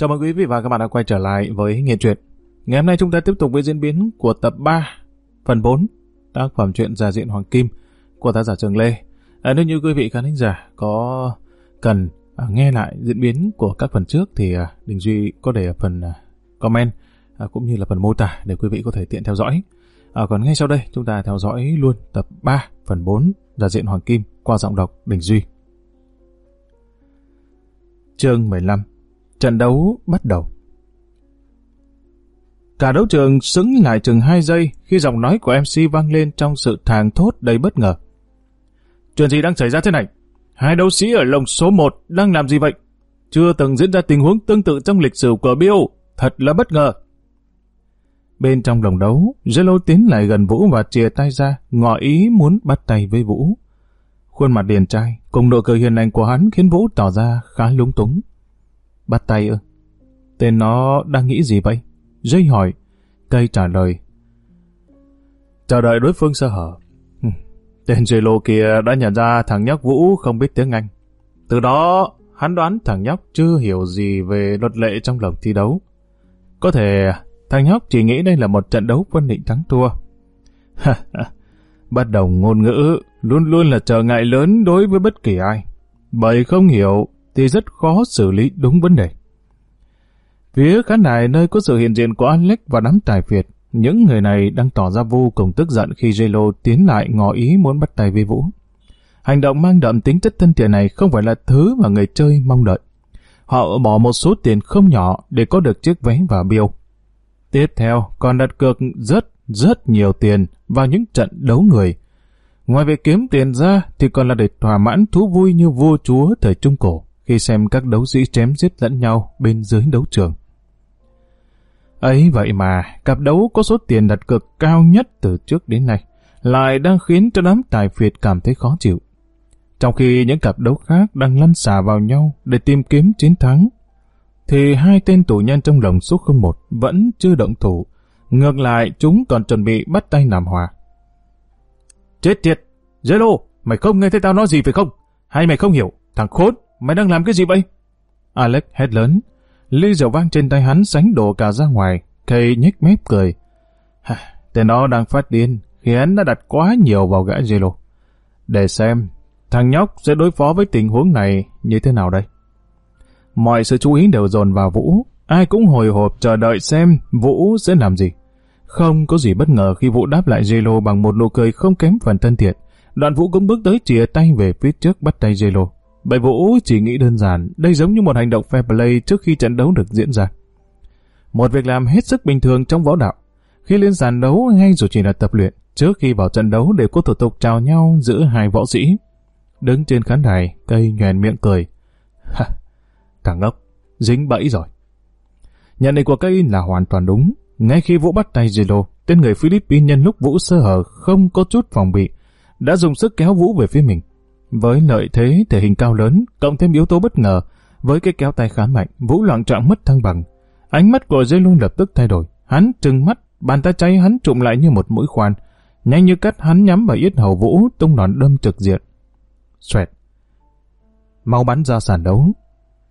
Chào mừng quý vị và các bạn đã quay trở lại với Nghe truyện. Ngày hôm nay chúng ta tiếp tục với diễn biến của tập 3, phần 4, tác phẩm truyện Giả diện Hoàng Kim của tác giả Trường Lê. À, nếu như quý vị khán giả có cần à, nghe lại diễn biến của các phần trước thì à, Đình Duy có để ở phần à, comment à, cũng như là phần mô tả để quý vị có thể tiện theo dõi. À, còn ngay sau đây chúng ta theo dõi luôn tập 3, phần 4, Giả diện Hoàng Kim qua giọng đọc Đình Duy. Chương 15 Trận đấu bắt đầu. Cả đấu trường sững lại chừng 2 giây khi giọng nói của MC vang lên trong sự thàng thốt đầy bất ngờ. Chuyện gì đang xảy ra thế này? Hai đấu sĩ ở lồng số 1 đang làm gì vậy? Chưa từng diễn ra tình huống tương tự trong lịch sử của Bill. Thật là bất ngờ. Bên trong lồng đấu, Jello tiến lại gần Vũ và chìa tay ra, ngỏ ý muốn bắt tay với Vũ. Khuôn mặt điền trai, cùng nụ cười hiền lành của hắn khiến Vũ tỏ ra khá lúng túng. Bắt tay ư? Tên nó đang nghĩ gì vậy? Dây hỏi. Cây trả lời. Chờ đợi đối phương sơ hở. Tên Jello kia đã nhận ra thằng nhóc Vũ không biết tiếng Anh. Từ đó, hắn đoán thằng nhóc chưa hiểu gì về luật lệ trong lòng thi đấu. Có thể thằng nhóc chỉ nghĩ đây là một trận đấu quân định thắng thua. Bắt đầu ngôn ngữ luôn luôn là trở ngại lớn đối với bất kỳ ai. Bởi không hiểu thì rất khó xử lý đúng vấn đề. Phía khán đài nơi có sự hiện diện của Alex và đám tài Việt, những người này đang tỏ ra vô cùng tức giận khi Jelo tiến lại ngỏ ý muốn bắt tay với Vũ. Hành động mang đậm tính chất thân thiện này không phải là thứ mà người chơi mong đợi. Họ bỏ một số tiền không nhỏ để có được chiếc vé và biêu. Tiếp theo, còn đặt cược rất, rất nhiều tiền vào những trận đấu người. Ngoài việc kiếm tiền ra thì còn là để thỏa mãn thú vui như vua chúa thời Trung Cổ khi xem các đấu sĩ chém giết lẫn nhau bên dưới đấu trường. Ấy vậy mà, cặp đấu có số tiền đặt cược cao nhất từ trước đến nay, lại đang khiến cho đám tài phiệt cảm thấy khó chịu. Trong khi những cặp đấu khác đang lăn xả vào nhau để tìm kiếm chiến thắng, thì hai tên tù nhân trong lồng số 01 vẫn chưa động thủ. Ngược lại, chúng còn chuẩn bị bắt tay làm hòa. Chết tiệt! Zelo, mày không nghe thấy tao nói gì phải không? Hay mày không hiểu? Thằng khốn, mày đang làm cái gì vậy? Alex hét lớn. Ly rượu vang trên tay hắn sánh đổ cả ra ngoài. Kay nhếch mép cười. Hả, tên đó đang phát điên khi hắn đã đặt quá nhiều vào gã Zelo. Để xem, thằng nhóc sẽ đối phó với tình huống này như thế nào đây? Mọi sự chú ý đều dồn vào Vũ. Ai cũng hồi hộp chờ đợi xem Vũ sẽ làm gì. Không có gì bất ngờ khi Vũ đáp lại Zelo bằng một nụ cười không kém phần thân thiện. Đoạn Vũ cũng bước tới chìa tay về phía trước bắt tay Zelo. Bởi Vũ chỉ nghĩ đơn giản, đây giống như một hành động fair play trước khi trận đấu được diễn ra. Một việc làm hết sức bình thường trong võ đạo. Khi lên sàn đấu hay dù chỉ là tập luyện, trước khi vào trận đấu đều có thủ tục chào nhau giữa hai võ sĩ. Đứng trên khán đài, cây nhoèn miệng cười. Ha, thằng ngốc, dính bẫy rồi. Nhận định của cây là hoàn toàn đúng. Ngay khi Vũ bắt tay Zelo, tên người Philippines nhân lúc Vũ sơ hở không có chút phòng bị, đã dùng sức kéo Vũ về phía mình. Với lợi thế thể hình cao lớn, cộng thêm yếu tố bất ngờ, với cái kéo tay khá mạnh, Vũ loạn trọng mất thăng bằng. Ánh mắt của Dây lập tức thay đổi. Hắn trừng mắt, bàn tay cháy hắn trụm lại như một mũi khoan. Nhanh như cắt hắn nhắm vào yết hầu Vũ, tung đòn đâm trực diện. Xoẹt. Mau bắn ra sàn đấu.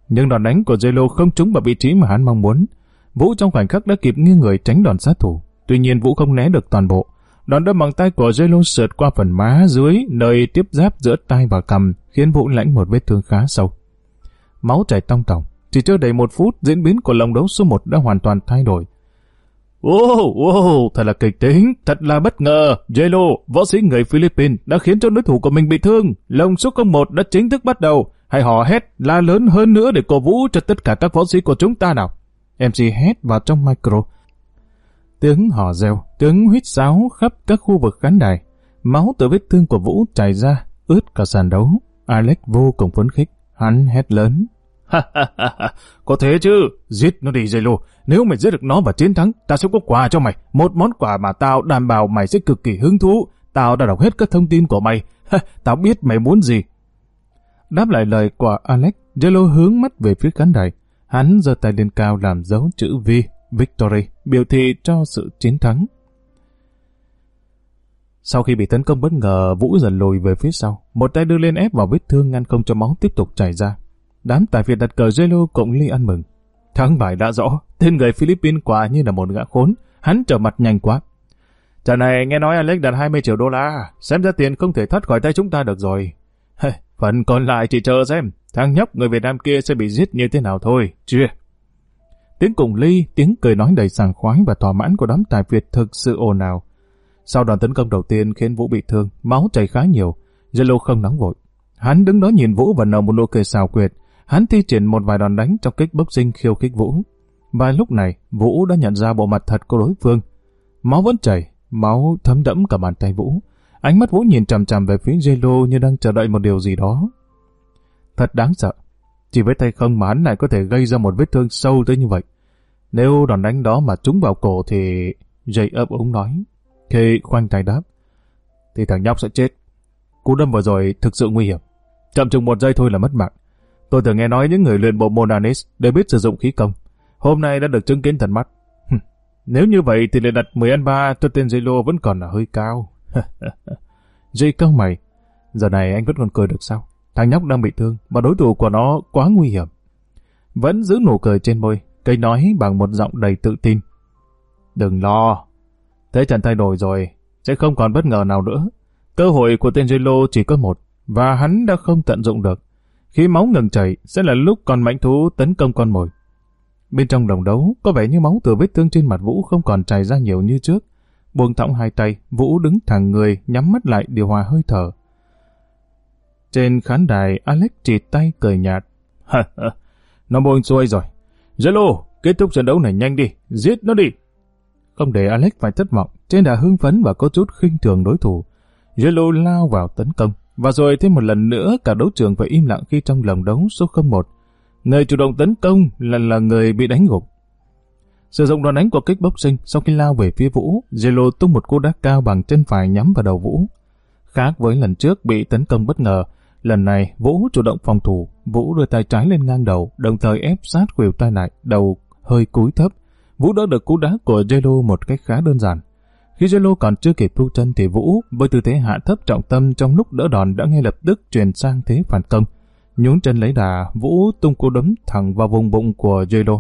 Nhưng đòn đánh của Zelo không trúng vào vị trí mà hắn mong muốn. Vũ trong khoảnh khắc đã kịp nghiêng người tránh đòn sát thủ. Tuy nhiên Vũ không né được toàn bộ. Đòn đâm bằng tay của Zelo sượt qua phần má dưới, nơi tiếp giáp giữa tay và cằm, khiến Vũ lãnh một vết thương khá sâu. Máu chảy tong tòng. Chỉ chưa đầy một phút, diễn biến của lòng đấu số 1 đã hoàn toàn thay đổi. Wow, wow, thật là kịch tính, thật là bất ngờ. Zelo, võ sĩ người Philippines, đã khiến cho đối thủ của mình bị thương. Lồng số 01 đã chính thức bắt đầu. Hãy hò hét, la lớn hơn nữa để cổ vũ cho tất cả các võ sĩ của chúng ta nào. MC hét vào trong micro. Tiếng hò reo, tiếng huýt sáo khắp các khu vực khán đài. Máu từ vết thương của Vũ chảy ra, ướt cả sàn đấu. Alex vô cùng phấn khích. Hắn hét lớn. có thế chứ, giết nó đi Zelo. Nếu mày giết được nó và chiến thắng, tao sẽ có quà cho mày. Một món quà mà tao đảm bảo mày sẽ cực kỳ hứng thú. Tao đã đọc hết các thông tin của mày. tao biết mày muốn gì. Đáp lại lời của Alex, Zelo hướng mắt về phía khán đài. Hắn giơ tay lên cao làm dấu chữ V, Victory, biểu thị cho sự chiến thắng. Sau khi bị tấn công bất ngờ, Vũ dần lùi về phía sau. Một tay đưa lên ép vào vết thương ngăn không cho máu tiếp tục chảy ra. Đám tài Việt đặt cờ Zelo cộng ly ăn mừng. Thắng bài đã rõ, tên người Philippines quả như là một gã khốn, hắn trở mặt nhanh quá. Trận này nghe nói Alex đặt 20 triệu đô la, xem ra tiền không thể thoát khỏi tay chúng ta được rồi. Phần còn lại chỉ chờ xem, thằng nhóc người Việt Nam kia sẽ bị giết như thế nào thôi, chưa? Tiếng cùng ly, tiếng cười nói đầy sảng khoái và thỏa mãn của đám tài Việt thực sự ồn ào. Sau đòn tấn công đầu tiên khiến Vũ bị thương, máu chảy khá nhiều, Zelo không nóng vội. Hắn đứng đó nhìn Vũ và nở một nụ cười xào quyệt. Hắn thi triển một vài đòn đánh trong kích bốc sinh khiêu khích Vũ. Và lúc này, Vũ đã nhận ra bộ mặt thật của đối phương. Máu vẫn chảy, máu thấm đẫm cả bàn tay Vũ. Ánh mắt Vũ nhìn chằm chằm về phía Zelo như đang chờ đợi một điều gì đó. Thật đáng sợ. Chỉ với tay không mà hắn lại có thể gây ra một vết thương sâu tới như vậy. Nếu đòn đánh đó mà trúng vào cổ thì... Jay ấp ống nói. Khi khoanh tay đáp. Thì thằng nhóc sẽ chết. Cú đâm vừa rồi thực sự nguy hiểm. Chậm chừng một giây thôi là mất mạng. Tôi từng nghe nói những người luyện bộ môn Anis đều biết sử dụng khí công. Hôm nay đã được chứng kiến tận mắt. Nếu như vậy thì lại đặt 10 ăn 3 cho tên Zelo vẫn còn là hơi cao. Jay cao mày. Giờ này anh vẫn còn cười được sao? Thằng nhóc đang bị thương và đối thủ của nó quá nguy hiểm. Vẫn giữ nụ cười trên môi, cây nói bằng một giọng đầy tự tin. Đừng lo. Thế trận thay đổi rồi, sẽ không còn bất ngờ nào nữa. Cơ hội của tên Zelo chỉ có một, và hắn đã không tận dụng được. Khi máu ngừng chảy, sẽ là lúc con mãnh thú tấn công con mồi. Bên trong đồng đấu, có vẻ như máu từ vết thương trên mặt Vũ không còn chảy ra nhiều như trước. Buông thõng hai tay, Vũ đứng thẳng người, nhắm mắt lại điều hòa hơi thở. Trên khán đài, Alex chỉ tay cười nhạt. nó buông xuôi rồi. Zelo, kết thúc trận đấu này nhanh đi, giết nó đi. Không để Alex phải thất vọng, trên đà hưng phấn và có chút khinh thường đối thủ. Zelo lao vào tấn công, và rồi thêm một lần nữa cả đấu trường phải im lặng khi trong lòng đấu số 01. Người chủ động tấn công là là người bị đánh gục. Sử dụng đòn đánh của kickboxing sau khi lao về phía Vũ, Zelo tung một cú đá cao bằng chân phải nhắm vào đầu Vũ. Khác với lần trước bị tấn công bất ngờ, lần này Vũ chủ động phòng thủ, Vũ đưa tay trái lên ngang đầu, đồng thời ép sát khuỷu tay lại, đầu hơi cúi thấp. Vũ đỡ được cú đá của jelo một cách khá đơn giản. Khi jelo còn chưa kịp thu chân thì Vũ với tư thế hạ thấp trọng tâm trong lúc đỡ đòn đã ngay lập tức chuyển sang thế phản công. Nhún chân lấy đà, Vũ tung cú đấm thẳng vào vùng bụng của jelo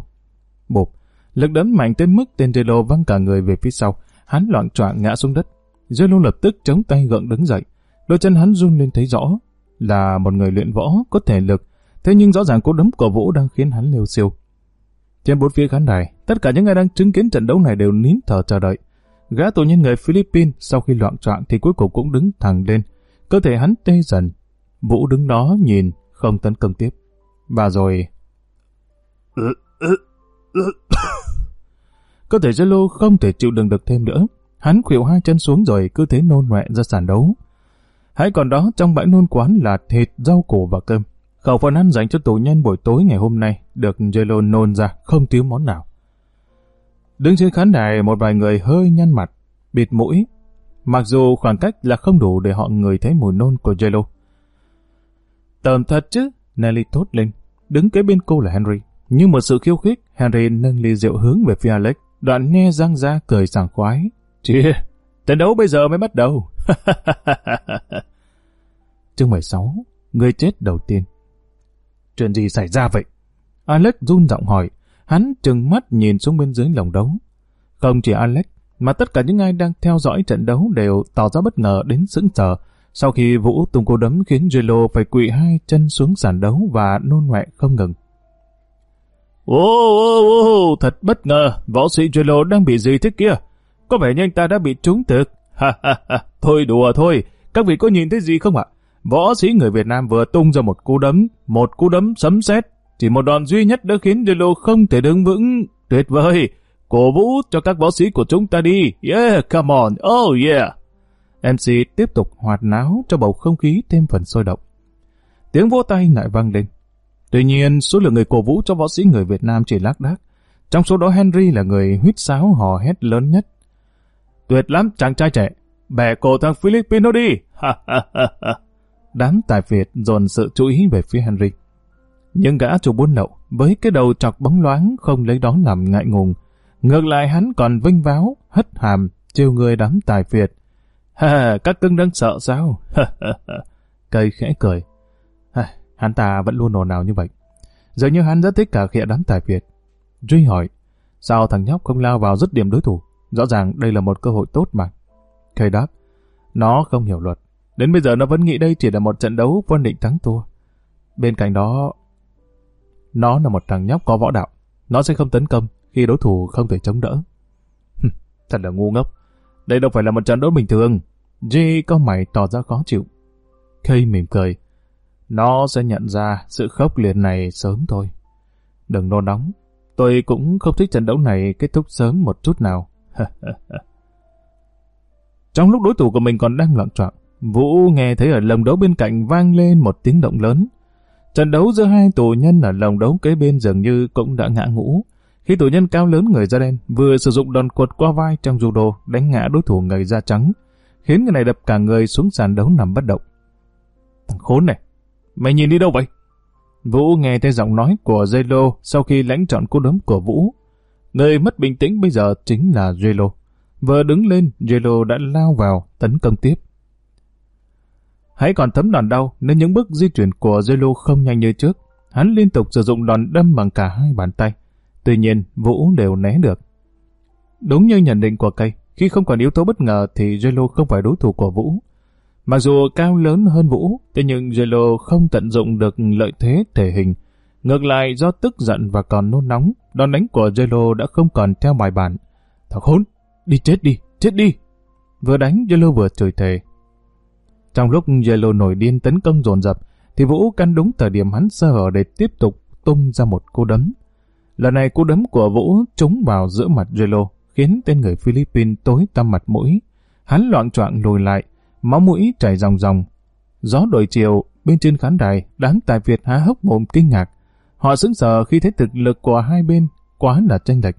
Bụp, lực đấm mạnh tới mức tên jelo văng cả người về phía sau, hắn loạn choạng ngã xuống đất. jelo lập tức chống tay gượng đứng dậy, đôi chân hắn run lên thấy rõ là một người luyện võ có thể lực, thế nhưng rõ ràng cú đấm của Vũ đang khiến hắn liều siêu. Trên bốn phía khán đài, tất cả những ai đang chứng kiến trận đấu này đều nín thở chờ đợi. Gã tù nhân người Philippines sau khi loạn trọng thì cuối cùng cũng đứng thẳng lên. Cơ thể hắn tê dần. Vũ đứng đó nhìn, không tấn công tiếp. Và rồi... Cơ thể Zelo không thể chịu đựng được thêm nữa. Hắn khuỵu hai chân xuống rồi cứ thế nôn mẹ ra sàn đấu. Hãy còn đó trong bãi nôn quán là thịt, rau củ và cơm. Khẩu phần ăn dành cho tù nhân buổi tối ngày hôm nay được Jello nôn ra không thiếu món nào. Đứng trên khán đài một vài người hơi nhăn mặt, bịt mũi. Mặc dù khoảng cách là không đủ để họ người thấy mùi nôn của Jello. Tầm thật chứ, Nelly thốt lên. Đứng kế bên cô là Henry. Như một sự khiêu khích, Henry nâng ly rượu hướng về phía Alex. Đoạn nghe răng ra cười sảng khoái. Chìa, trận đấu bây giờ mới bắt đầu. Chương 16, người chết đầu tiên. Chuyện gì xảy ra vậy? Alex run giọng hỏi. Hắn trừng mắt nhìn xuống bên dưới lồng đấu. Không chỉ Alex, mà tất cả những ai đang theo dõi trận đấu đều tỏ ra bất ngờ đến sững sờ sau khi Vũ tung cô đấm khiến Jello phải quỵ hai chân xuống sàn đấu và nôn mẹ không ngừng. Ô, ô, ô, thật bất ngờ, võ sĩ Jello đang bị gì thế kia? Có vẻ như anh ta đã bị trúng thực. Ha ha ha, thôi đùa thôi, các vị có nhìn thấy gì không ạ? Võ sĩ người Việt Nam vừa tung ra một cú đấm, một cú đấm sấm sét chỉ một đòn duy nhất đã khiến Delo không thể đứng vững. Tuyệt vời! Cổ vũ cho các võ sĩ của chúng ta đi. Yeah, come on. Oh yeah. MC tiếp tục hoạt náo cho bầu không khí thêm phần sôi động. Tiếng vỗ tay lại vang lên. Tuy nhiên, số lượng người cổ vũ cho võ sĩ người Việt Nam chỉ lác đác. Trong số đó Henry là người huýt sáo hò hét lớn nhất. Tuyệt lắm chàng trai trẻ. Bẻ cổ thằng Filipino đi. Đám tài Việt dồn sự chú ý về phía Henry. Nhưng gã chủ buôn lậu, với cái đầu chọc bóng loáng không lấy đó làm ngại ngùng. Ngược lại hắn còn vinh váo, hất hàm, trêu người đám tài Việt. Ha, các cưng đang sợ sao? Cây khẽ cười. Ha, hắn ta vẫn luôn ồn ào như vậy. Giờ như hắn rất thích cả khịa đám tài Việt. Duy hỏi, sao thằng nhóc không lao vào dứt điểm đối thủ? Rõ ràng đây là một cơ hội tốt mà. Kay đáp, nó không hiểu luật. Đến bây giờ nó vẫn nghĩ đây chỉ là một trận đấu phân định thắng thua. Bên cạnh đó, nó là một thằng nhóc có võ đạo. Nó sẽ không tấn công khi đối thủ không thể chống đỡ. Thật là ngu ngốc. Đây đâu phải là một trận đấu bình thường. J có mày tỏ ra khó chịu. Kay mỉm cười. Nó sẽ nhận ra sự khốc liệt này sớm thôi. Đừng nôn nóng. Tôi cũng không thích trận đấu này kết thúc sớm một chút nào. Trong lúc đối thủ của mình còn đang loạn trọng, Vũ nghe thấy ở lồng đấu bên cạnh vang lên một tiếng động lớn. Trận đấu giữa hai tù nhân ở lồng đấu kế bên dường như cũng đã ngã ngũ. Khi tù nhân cao lớn người da đen vừa sử dụng đòn quật qua vai trong judo đánh ngã đối thủ người da trắng, khiến người này đập cả người xuống sàn đấu nằm bất động. Thằng khốn này, mày nhìn đi đâu vậy? Vũ nghe thấy giọng nói của Zelo sau khi lãnh chọn cú đấm của Vũ. Người mất bình tĩnh bây giờ chính là Zelo. Vừa đứng lên, Zelo đã lao vào, tấn công tiếp. Hãy còn thấm đòn đau nên những bước di chuyển của Zelo không nhanh như trước. Hắn liên tục sử dụng đòn đâm bằng cả hai bàn tay. Tuy nhiên, Vũ đều né được. Đúng như nhận định của cây, khi không còn yếu tố bất ngờ thì Zelo không phải đối thủ của Vũ. Mặc dù cao lớn hơn Vũ, thế nhưng Zelo không tận dụng được lợi thế thể hình. Ngược lại do tức giận và còn nôn nóng, đòn đánh của Zelo đã không còn theo bài bản. Thằng khốn, đi chết đi, chết đi. Vừa đánh Zelo vừa chửi thề. Trong lúc Zelo nổi điên tấn công dồn dập, thì Vũ căn đúng thời điểm hắn sơ hở để tiếp tục tung ra một cú đấm. Lần này cú đấm của Vũ trúng vào giữa mặt Zelo, khiến tên người Philippines tối tăm mặt mũi. Hắn loạn choạng lùi lại, máu mũi chảy ròng ròng. Gió đổi chiều, bên trên khán đài, đám tài Việt há hốc mồm kinh ngạc. Họ sững sờ khi thấy thực lực của hai bên quá là tranh lệch.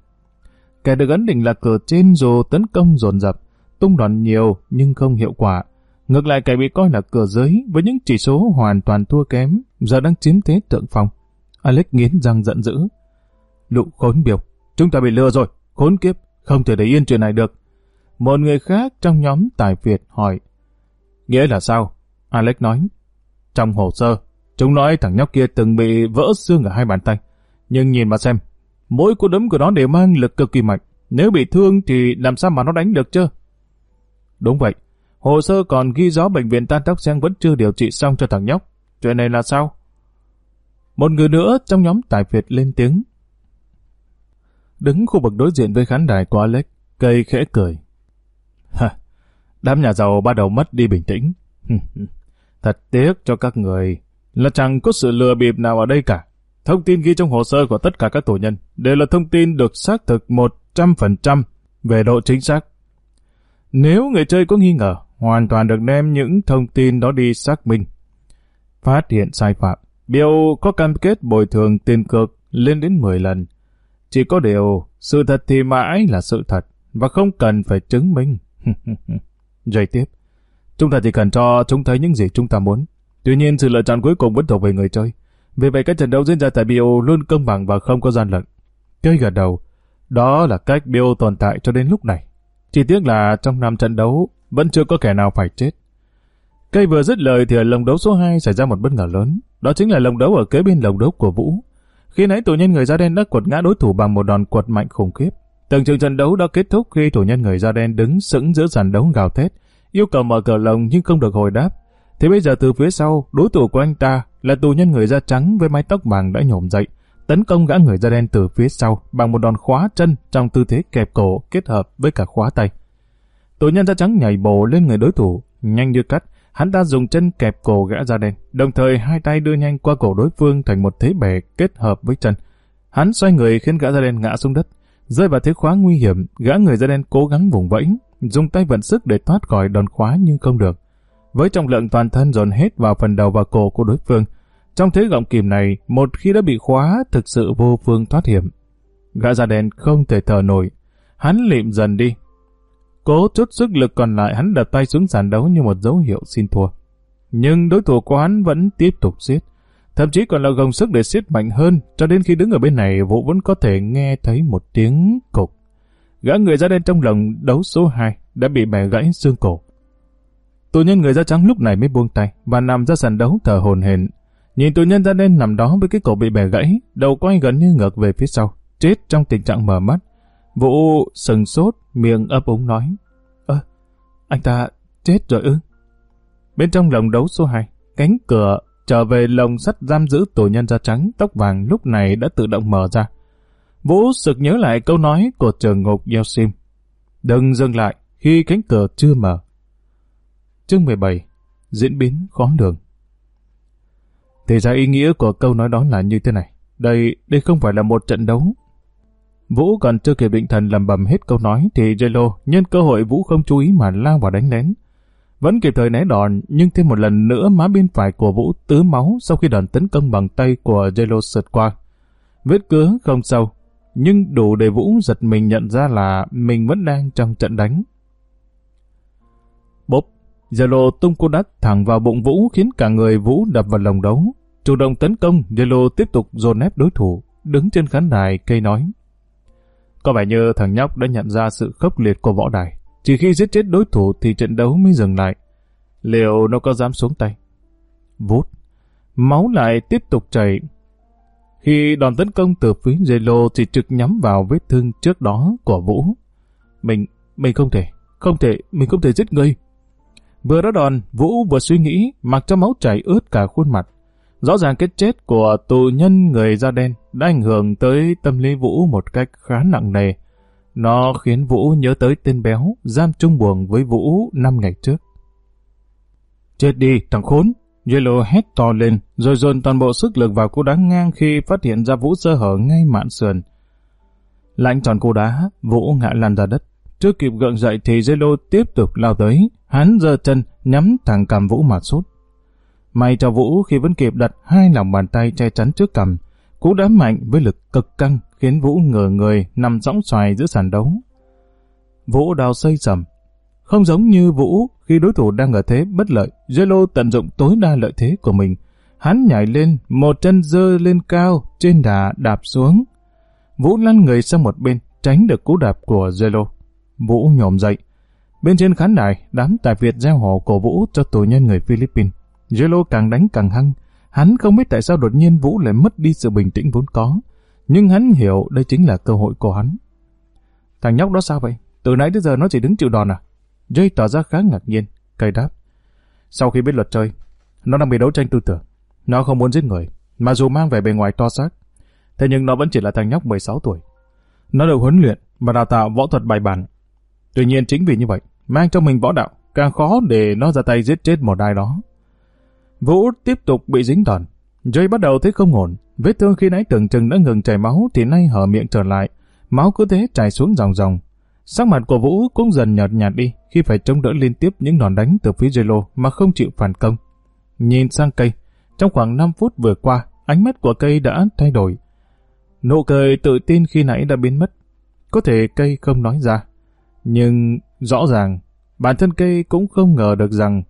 Kẻ được ấn định là cửa trên dù tấn công dồn dập, tung đòn nhiều nhưng không hiệu quả. Ngược lại kẻ bị coi là cửa dưới với những chỉ số hoàn toàn thua kém, giờ đang chiếm thế thượng phong. Alex nghiến răng giận dữ. Lụ khốn biểu, chúng ta bị lừa rồi, khốn kiếp, không thể để yên chuyện này được. Một người khác trong nhóm tài Việt hỏi, Nghĩa là sao? Alex nói. Trong hồ sơ, chúng nói thằng nhóc kia từng bị vỡ xương ở hai bàn tay. Nhưng nhìn mà xem, mỗi cú đấm của nó đều mang lực cực kỳ mạnh. Nếu bị thương thì làm sao mà nó đánh được chứ? Đúng vậy. Hồ sơ còn ghi rõ bệnh viện Tan Tóc Sen vẫn chưa điều trị xong cho thằng nhóc. Chuyện này là sao? Một người nữa trong nhóm tài Việt lên tiếng. Đứng khu vực đối diện với khán đài của Alex, cây khẽ cười. Hả, Đám nhà giàu bắt đầu mất đi bình tĩnh. Thật tiếc cho các người là chẳng có sự lừa bịp nào ở đây cả. Thông tin ghi trong hồ sơ của tất cả các tù nhân đều là thông tin được xác thực 100% về độ chính xác. Nếu người chơi có nghi ngờ, hoàn toàn được đem những thông tin đó đi xác minh. Phát hiện sai phạm, Bill có cam kết bồi thường tiền cược lên đến 10 lần. Chỉ có điều, sự thật thì mãi là sự thật, và không cần phải chứng minh. Dây tiếp. Chúng ta chỉ cần cho chúng thấy những gì chúng ta muốn. Tuy nhiên sự lựa chọn cuối cùng vẫn thuộc về người chơi. Vì vậy các trận đấu diễn ra tại BO luôn công bằng và không có gian lận. Chơi gật đầu. Đó là cách BO tồn tại cho đến lúc này. Chỉ tiếc là trong năm trận đấu vẫn chưa có kẻ nào phải chết. Cây vừa dứt lời thì ở lồng đấu số 2 xảy ra một bất ngờ lớn. Đó chính là lồng đấu ở kế bên lồng đấu của Vũ. Khi nãy tù nhân người da đen đã quật ngã đối thủ bằng một đòn quật mạnh khủng khiếp. Từng trường trận đấu đã kết thúc khi thủ nhân người da đen đứng sững giữa sàn đấu gào thét, yêu cầu mở cờ lồng nhưng không được hồi đáp. Thì bây giờ từ phía sau, đối thủ của anh ta là tù nhân người da trắng với mái tóc vàng đã nhổm dậy, tấn công gã người da đen từ phía sau bằng một đòn khóa chân trong tư thế kẹp cổ kết hợp với cả khóa tay. Tù nhân da trắng nhảy bổ lên người đối thủ, nhanh như cắt, hắn ta dùng chân kẹp cổ gã da đen, đồng thời hai tay đưa nhanh qua cổ đối phương thành một thế bẻ kết hợp với chân. Hắn xoay người khiến gã da đen ngã xuống đất, Rơi vào thế khóa nguy hiểm, gã người da đen cố gắng vùng vẫy, dùng tay vận sức để thoát khỏi đòn khóa nhưng không được. Với trọng lượng toàn thân dồn hết vào phần đầu và cổ của đối phương, trong thế gọng kìm này, một khi đã bị khóa, thực sự vô phương thoát hiểm. Gã da đen không thể thở nổi, hắn lịm dần đi. Cố chút sức lực còn lại hắn đập tay xuống sàn đấu như một dấu hiệu xin thua. Nhưng đối thủ của hắn vẫn tiếp tục giết thậm chí còn là gồng sức để siết mạnh hơn, cho đến khi đứng ở bên này Vũ vẫn có thể nghe thấy một tiếng cục. Gã người da đen trong lòng đấu số 2 đã bị bẻ gãy xương cổ. Tù nhân người da trắng lúc này mới buông tay và nằm ra sàn đấu thở hồn hển. Nhìn tù nhân da đen nằm đó với cái cổ bị bẻ gãy, đầu quay gần như ngược về phía sau. chết trong tình trạng mở mắt. Vũ sừng sốt, miệng ấp úng nói. Ơ, anh ta chết rồi ư? Bên trong lồng đấu số 2, cánh cửa trở về lồng sắt giam giữ tù nhân da trắng tóc vàng lúc này đã tự động mở ra. Vũ sực nhớ lại câu nói của trường ngục Yosim. Đừng dừng lại khi cánh cửa chưa mở. Chương 17 Diễn biến khó lường Thì ra ý nghĩa của câu nói đó là như thế này. Đây, đây không phải là một trận đấu. Vũ còn chưa kịp định thần lầm bầm hết câu nói thì Jello nhân cơ hội Vũ không chú ý mà lao vào đánh lén. Vẫn kịp thời né đòn, nhưng thêm một lần nữa má bên phải của Vũ tứ máu sau khi đòn tấn công bằng tay của Jello sượt qua. Vết cứa không sâu, nhưng đủ để Vũ giật mình nhận ra là mình vẫn đang trong trận đánh. Bốp, Jello tung cú đắt thẳng vào bụng Vũ khiến cả người Vũ đập vào lồng đấu. Chủ động tấn công, Jello tiếp tục dồn ép đối thủ, đứng trên khán đài cây nói. Có vẻ như thằng nhóc đã nhận ra sự khốc liệt của võ đài. Chỉ khi giết chết đối thủ thì trận đấu mới dừng lại. Liệu nó có dám xuống tay? Vút. Máu lại tiếp tục chảy. Khi đòn tấn công từ phía Zelo chỉ trực nhắm vào vết thương trước đó của Vũ. Mình, mình không thể, không thể, mình không thể giết ngươi. Vừa đó đòn, Vũ vừa suy nghĩ, mặc cho máu chảy ướt cả khuôn mặt. Rõ ràng cái chết của tù nhân người da đen đã ảnh hưởng tới tâm lý Vũ một cách khá nặng nề. Nó khiến Vũ nhớ tới tên béo giam chung buồng với Vũ năm ngày trước. Chết đi, thằng khốn! Yellow hét to lên, rồi dồn toàn bộ sức lực vào cú đá ngang khi phát hiện ra Vũ sơ hở ngay mạn sườn. Lạnh tròn cú đá, Vũ ngã lăn ra đất chưa kịp gượng dậy thì Yellow tiếp tục lao tới, hắn giơ chân nhắm thẳng cầm Vũ mà sút. May cho Vũ khi vẫn kịp đặt hai lòng bàn tay che chắn trước cầm, cú đá mạnh với lực cực căng khiến Vũ ngờ người nằm sõng xoài giữa sàn đấu. Vũ đào xây sầm. Không giống như Vũ khi đối thủ đang ở thế bất lợi, Zelo tận dụng tối đa lợi thế của mình. Hắn nhảy lên, một chân dơ lên cao, trên đà đạp xuống. Vũ lăn người sang một bên, tránh được cú đạp của Zelo. Vũ nhổm dậy. Bên trên khán đài, đám tài Việt gieo hò cổ Vũ cho tù nhân người Philippines. Jello càng đánh càng hăng. Hắn không biết tại sao đột nhiên Vũ lại mất đi sự bình tĩnh vốn có nhưng hắn hiểu đây chính là cơ hội của hắn. Thằng nhóc đó sao vậy? Từ nãy tới giờ nó chỉ đứng chịu đòn à? Jay tỏ ra khá ngạc nhiên, cây đáp. Sau khi biết luật chơi, nó đang bị đấu tranh tư tưởng. Nó không muốn giết người, mà dù mang về bề ngoài to xác. Thế nhưng nó vẫn chỉ là thằng nhóc 16 tuổi. Nó được huấn luyện và đào tạo võ thuật bài bản. Tuy nhiên chính vì như vậy, mang cho mình võ đạo, càng khó để nó ra tay giết chết một ai đó. Vũ tiếp tục bị dính đòn. Jay bắt đầu thấy không ổn, Vết thương khi nãy tưởng chừng đã ngừng chảy máu thì nay hở miệng trở lại, máu cứ thế chảy xuống dòng dòng. Sắc mặt của Vũ cũng dần nhợt nhạt đi khi phải chống đỡ liên tiếp những đòn đánh từ phía Jello mà không chịu phản công. Nhìn sang cây, trong khoảng 5 phút vừa qua, ánh mắt của cây đã thay đổi. Nụ cười tự tin khi nãy đã biến mất. Có thể cây không nói ra. Nhưng rõ ràng, bản thân cây cũng không ngờ được rằng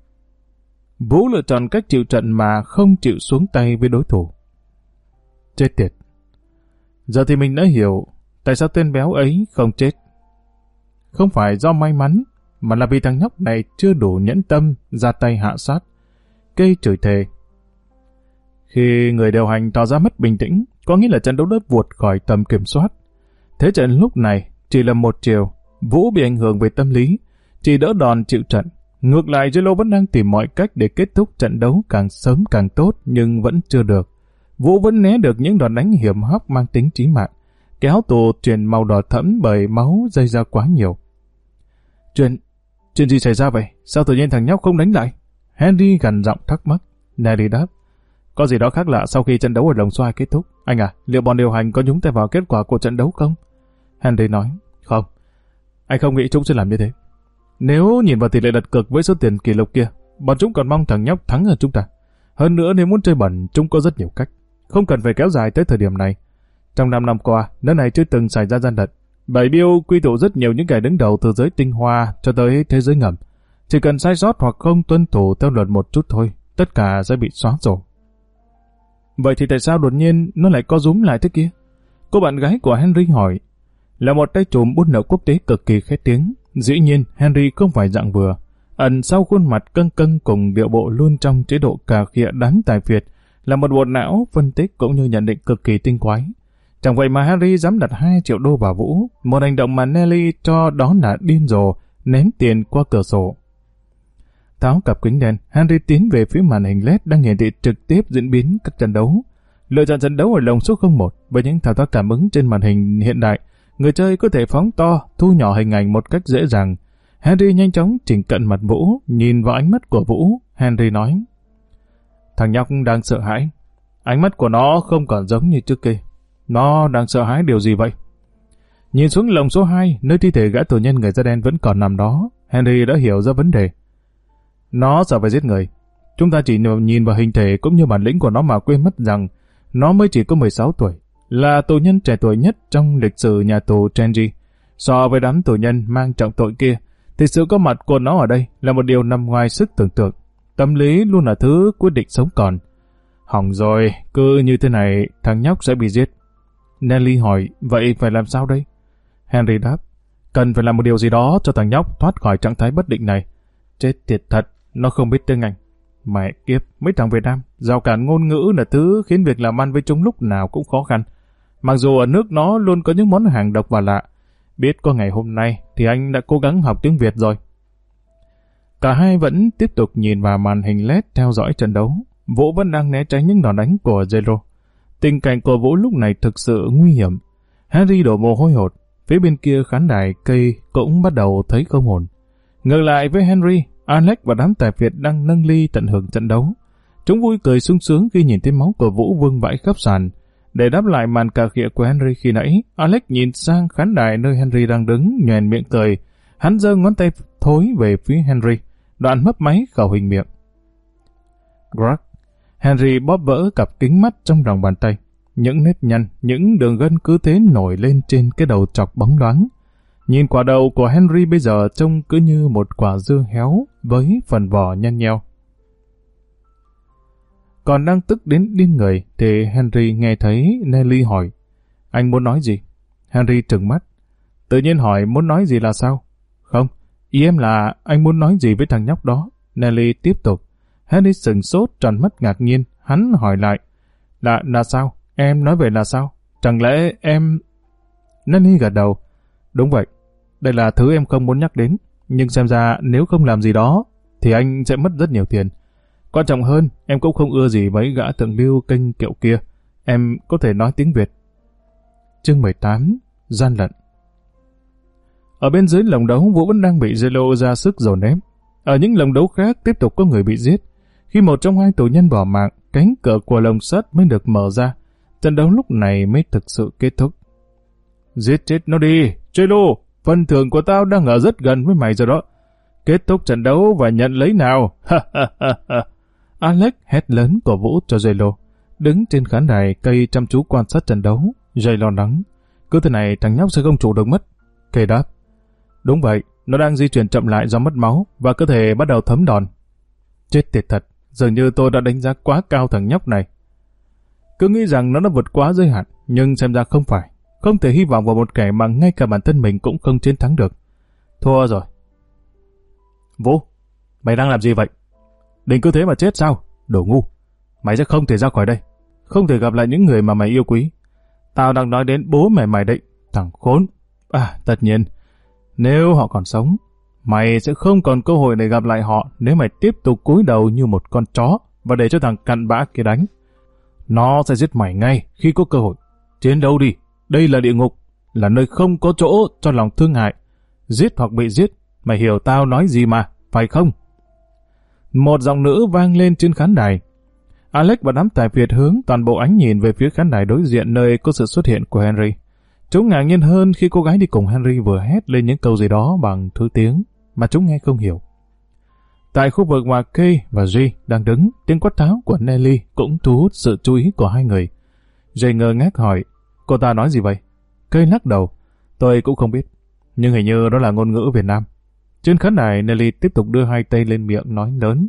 Vũ lựa chọn cách chịu trận mà không chịu xuống tay với đối thủ. Chết tiệt. Giờ thì mình đã hiểu tại sao tên béo ấy không chết. Không phải do may mắn, mà là vì thằng nhóc này chưa đủ nhẫn tâm ra tay hạ sát. Cây chửi thề. Khi người điều hành tỏ ra mất bình tĩnh, có nghĩa là trận đấu đã vụt khỏi tầm kiểm soát. Thế trận lúc này chỉ là một chiều, Vũ bị ảnh hưởng về tâm lý, chỉ đỡ đòn chịu trận. Ngược lại, Zelo vẫn đang tìm mọi cách để kết thúc trận đấu càng sớm càng tốt nhưng vẫn chưa được. Vũ vẫn né được những đòn đánh hiểm hóc mang tính chí mạng, kéo tù truyền màu đỏ thẫm bởi máu dây ra quá nhiều. Chuyện, chuyện gì xảy ra vậy? Sao tự nhiên thằng nhóc không đánh lại? Henry gần giọng thắc mắc. Nelly đáp. Có gì đó khác lạ sau khi trận đấu ở lồng xoay kết thúc. Anh à, liệu bọn điều hành có nhúng tay vào kết quả của trận đấu không? Henry nói. Không. Anh không nghĩ chúng sẽ làm như thế. Nếu nhìn vào tỷ lệ đặt cược với số tiền kỷ lục kia, bọn chúng còn mong thằng nhóc thắng hơn chúng ta. Hơn nữa nếu muốn chơi bẩn, chúng có rất nhiều cách không cần phải kéo dài tới thời điểm này. Trong 5 năm qua, nơi này chưa từng xảy ra gian lận. Bảy biêu quy tụ rất nhiều những kẻ đứng đầu từ giới tinh hoa cho tới thế giới ngầm. Chỉ cần sai sót hoặc không tuân thủ theo luật một chút thôi, tất cả sẽ bị xóa sổ. Vậy thì tại sao đột nhiên nó lại có rúm lại thế kia? Cô bạn gái của Henry hỏi. Là một tay trùm buôn nợ quốc tế cực kỳ khét tiếng. Dĩ nhiên, Henry không phải dạng vừa. Ẩn sau khuôn mặt cân cân cùng điệu bộ luôn trong chế độ cà khịa đáng tài phiệt, là một bộ não phân tích cũng như nhận định cực kỳ tinh quái. Chẳng vậy mà Harry dám đặt 2 triệu đô vào Vũ, một hành động mà Nelly cho đó là điên rồ, ném tiền qua cửa sổ. Tháo cặp kính đen, Henry tiến về phía màn hình LED đang hiển thị trực tiếp diễn biến các trận đấu. Lựa chọn trận đấu ở lồng số 01 với những thao tác cảm ứng trên màn hình hiện đại, người chơi có thể phóng to, thu nhỏ hình ảnh một cách dễ dàng. Henry nhanh chóng chỉnh cận mặt Vũ, nhìn vào ánh mắt của Vũ, Henry nói. Thằng nhóc đang sợ hãi. Ánh mắt của nó không còn giống như trước kia. Nó đang sợ hãi điều gì vậy? Nhìn xuống lồng số 2, nơi thi thể gã tù nhân người da đen vẫn còn nằm đó, Henry đã hiểu ra vấn đề. Nó sợ phải giết người. Chúng ta chỉ nhìn vào hình thể cũng như bản lĩnh của nó mà quên mất rằng nó mới chỉ có 16 tuổi, là tù nhân trẻ tuổi nhất trong lịch sử nhà tù Trenji. So với đám tù nhân mang trọng tội kia, thì sự có mặt của nó ở đây là một điều nằm ngoài sức tưởng tượng. Tâm lý luôn là thứ quyết định sống còn. Hỏng rồi, cứ như thế này, thằng nhóc sẽ bị giết. Nelly hỏi, vậy phải làm sao đây? Henry đáp, cần phải làm một điều gì đó cho thằng nhóc thoát khỏi trạng thái bất định này. Chết tiệt thật, nó không biết tiếng Anh. Mẹ kiếp, mấy thằng Việt Nam, rào cản ngôn ngữ là thứ khiến việc làm ăn với chúng lúc nào cũng khó khăn. Mặc dù ở nước nó luôn có những món hàng độc và lạ. Biết có ngày hôm nay thì anh đã cố gắng học tiếng Việt rồi. Cả hai vẫn tiếp tục nhìn vào màn hình LED theo dõi trận đấu. Vũ vẫn đang né tránh những đòn đánh của Zero. Tình cảnh của Vũ lúc này thực sự nguy hiểm. Harry đổ mồ hôi hột. Phía bên kia khán đài cây cũng bắt đầu thấy không ổn. Ngược lại với Henry, Alex và đám tài Việt đang nâng ly tận hưởng trận đấu. Chúng vui cười sung sướng khi nhìn thấy máu của Vũ vương vãi khắp sàn. Để đáp lại màn cà khịa của Henry khi nãy, Alex nhìn sang khán đài nơi Henry đang đứng, nhoèn miệng cười. Hắn giơ ngón tay thối về phía Henry, đoạn mấp máy khẩu hình miệng. Greg. Henry bóp vỡ cặp kính mắt trong lòng bàn tay. Những nếp nhăn, những đường gân cứ thế nổi lên trên cái đầu chọc bóng loáng. Nhìn quả đầu của Henry bây giờ trông cứ như một quả dưa héo với phần vỏ nhăn nheo. Còn đang tức đến điên người thì Henry nghe thấy Nelly hỏi Anh muốn nói gì? Henry trừng mắt. Tự nhiên hỏi muốn nói gì là sao? Không, ý em là anh muốn nói gì với thằng nhóc đó. Nelly tiếp tục. Henry sừng sốt tròn mắt ngạc nhiên. Hắn hỏi lại. Là, là sao? Em nói về là sao? Chẳng lẽ em... Nelly gật đầu. Đúng vậy, đây là thứ em không muốn nhắc đến, nhưng xem ra nếu không làm gì đó, thì anh sẽ mất rất nhiều tiền. Quan trọng hơn, em cũng không ưa gì mấy gã thượng lưu kênh kiệu kia. Em có thể nói tiếng Việt. Chương 18 Gian lận Ở bên dưới lồng đấu, Vũ vẫn đang bị Zelo ra sức dồn ép. Ở những lồng đấu khác tiếp tục có người bị giết. Khi một trong hai tù nhân bỏ mạng, cánh cửa của lồng sắt mới được mở ra. Trận đấu lúc này mới thực sự kết thúc. Giết chết nó đi, Zelo, Phần thưởng của tao đang ở rất gần với mày rồi đó. Kết thúc trận đấu và nhận lấy nào. ha ha ha ha Alex hét lớn cổ vũ cho Jelo. Đứng trên khán đài cây chăm chú quan sát trận đấu. Jay lo lắng. Cứ thế này thằng nhóc sẽ không chủ được mất. Kề đáp. Đúng vậy, nó đang di chuyển chậm lại do mất máu và cơ thể bắt đầu thấm đòn. Chết tiệt thật, dường như tôi đã đánh giá quá cao thằng nhóc này. Cứ nghĩ rằng nó đã vượt quá giới hạn, nhưng xem ra không phải. Không thể hy vọng vào một kẻ mà ngay cả bản thân mình cũng không chiến thắng được. Thua rồi. Vũ, mày đang làm gì vậy? Định cứ thế mà chết sao? Đồ ngu. Mày sẽ không thể ra khỏi đây. Không thể gặp lại những người mà mày yêu quý. Tao đang nói đến bố mẹ mày định. Thằng khốn. À, tất nhiên. Nếu họ còn sống, mày sẽ không còn cơ hội để gặp lại họ nếu mày tiếp tục cúi đầu như một con chó và để cho thằng cặn bã kia đánh. Nó sẽ giết mày ngay khi có cơ hội. Chiến đấu đi. Đây là địa ngục, là nơi không có chỗ cho lòng thương hại. Giết hoặc bị giết, mày hiểu tao nói gì mà, phải không? Một giọng nữ vang lên trên khán đài. Alex và đám tài Việt hướng toàn bộ ánh nhìn về phía khán đài đối diện nơi có sự xuất hiện của Henry. Chúng ngạc nhiên hơn khi cô gái đi cùng Henry vừa hét lên những câu gì đó bằng thứ tiếng mà chúng nghe không hiểu. Tại khu vực mà Kay và G đang đứng, tiếng quát tháo của Nelly cũng thu hút sự chú ý của hai người. Jay ngơ ngác hỏi, Cô ta nói gì vậy? Kay lắc đầu. Tôi cũng không biết. Nhưng hình như đó là ngôn ngữ Việt Nam. Trên khán đài, Nelly tiếp tục đưa hai tay lên miệng nói lớn.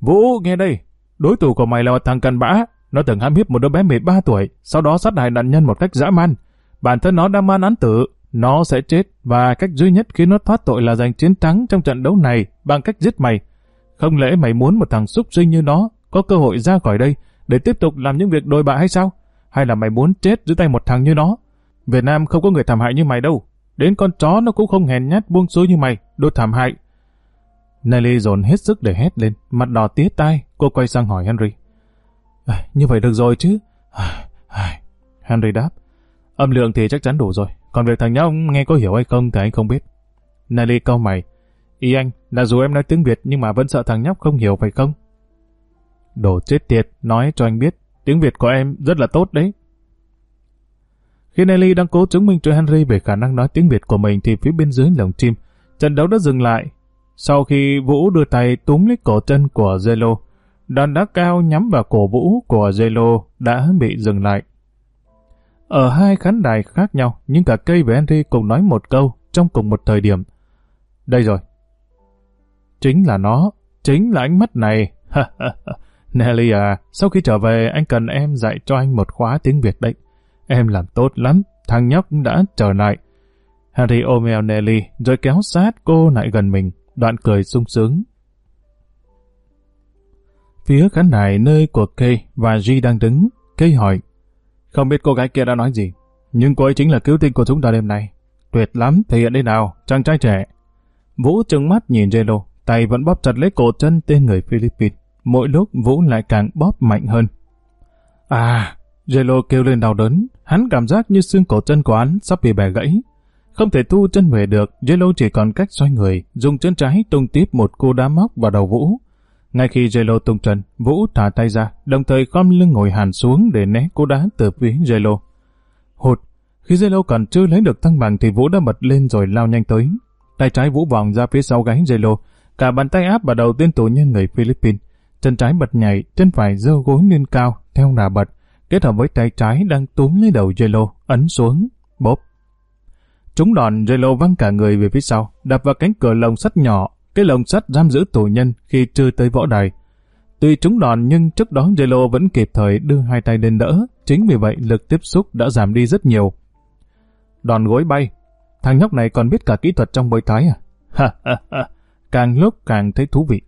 Vũ, nghe đây. Đối thủ của mày là một thằng cặn bã. Nó từng hãm hiếp một đứa bé 13 tuổi, sau đó sát hại nạn nhân một cách dã man. Bản thân nó đang man án tử. Nó sẽ chết và cách duy nhất khiến nó thoát tội là giành chiến thắng trong trận đấu này bằng cách giết mày. Không lẽ mày muốn một thằng súc sinh như nó có cơ hội ra khỏi đây để tiếp tục làm những việc đồi bại hay sao? Hay là mày muốn chết dưới tay một thằng như nó? Việt Nam không có người thảm hại như mày đâu. Đến con chó nó cũng không hèn nhát buông xuôi như mày, đồ thảm hại. Nelly dồn hết sức để hét lên, mặt đỏ tía tai, cô quay sang hỏi Henry. À, như vậy được rồi chứ. À, à. Henry đáp. Âm lượng thì chắc chắn đủ rồi, còn việc thằng nhóc nghe có hiểu hay không thì anh không biết. Nelly cau mày. Ý anh là dù em nói tiếng Việt nhưng mà vẫn sợ thằng nhóc không hiểu phải không? Đồ chết tiệt, nói cho anh biết, tiếng Việt của em rất là tốt đấy. Khi Nelly đang cố chứng minh cho Henry về khả năng nói tiếng Việt của mình thì phía bên dưới lồng chim, trận đấu đã dừng lại. Sau khi Vũ đưa tay túm lấy cổ chân của Zelo, đòn đá cao nhắm vào cổ Vũ của Zelo đã bị dừng lại. Ở hai khán đài khác nhau, nhưng cả cây và Henry cùng nói một câu trong cùng một thời điểm. Đây rồi. Chính là nó, chính là ánh mắt này. Nelly à, sau khi trở về anh cần em dạy cho anh một khóa tiếng Việt đấy. Em làm tốt lắm, thằng nhóc đã trở lại. Harry ôm eo Nelly rồi kéo sát cô lại gần mình, đoạn cười sung sướng. Phía khán đài nơi của Kay và G đang đứng, Kay hỏi. Không biết cô gái kia đã nói gì, nhưng cô ấy chính là cứu tinh của chúng ta đêm nay. Tuyệt lắm, thể hiện đây nào, chàng trai trẻ. Vũ trừng mắt nhìn Jello, tay vẫn bóp chặt lấy cổ chân tên người Philippines. Mỗi lúc Vũ lại càng bóp mạnh hơn. À, Jello kêu lên đau đớn, hắn cảm giác như xương cổ chân của hắn sắp bị bẻ gãy. Không thể thu chân về được, Jello chỉ còn cách xoay người, dùng chân trái tung tiếp một cú đá móc vào đầu Vũ. Ngay khi Jello tung chân, Vũ thả tay ra, đồng thời khom lưng ngồi hàn xuống để né cú đá từ phía Jello. Hụt, khi Jello còn chưa lấy được thăng bằng thì Vũ đã bật lên rồi lao nhanh tới. Tay trái Vũ vòng ra phía sau gáy Jello, cả bàn tay áp vào đầu tên tù nhân người Philippines. Chân trái bật nhảy, chân phải giơ gối lên cao, theo đà bật, kết hợp với tay trái đang túm lấy đầu Jello, ấn xuống, bốp. Chúng đòn Jello văng cả người về phía sau, đập vào cánh cửa lồng sắt nhỏ, cái lồng sắt giam giữ tù nhân khi chưa tới võ đài. Tuy chúng đòn nhưng trước đó Jello vẫn kịp thời đưa hai tay lên đỡ, chính vì vậy lực tiếp xúc đã giảm đi rất nhiều. Đòn gối bay, thằng nhóc này còn biết cả kỹ thuật trong bơi thái à? Ha ha ha, càng lúc càng thấy thú vị.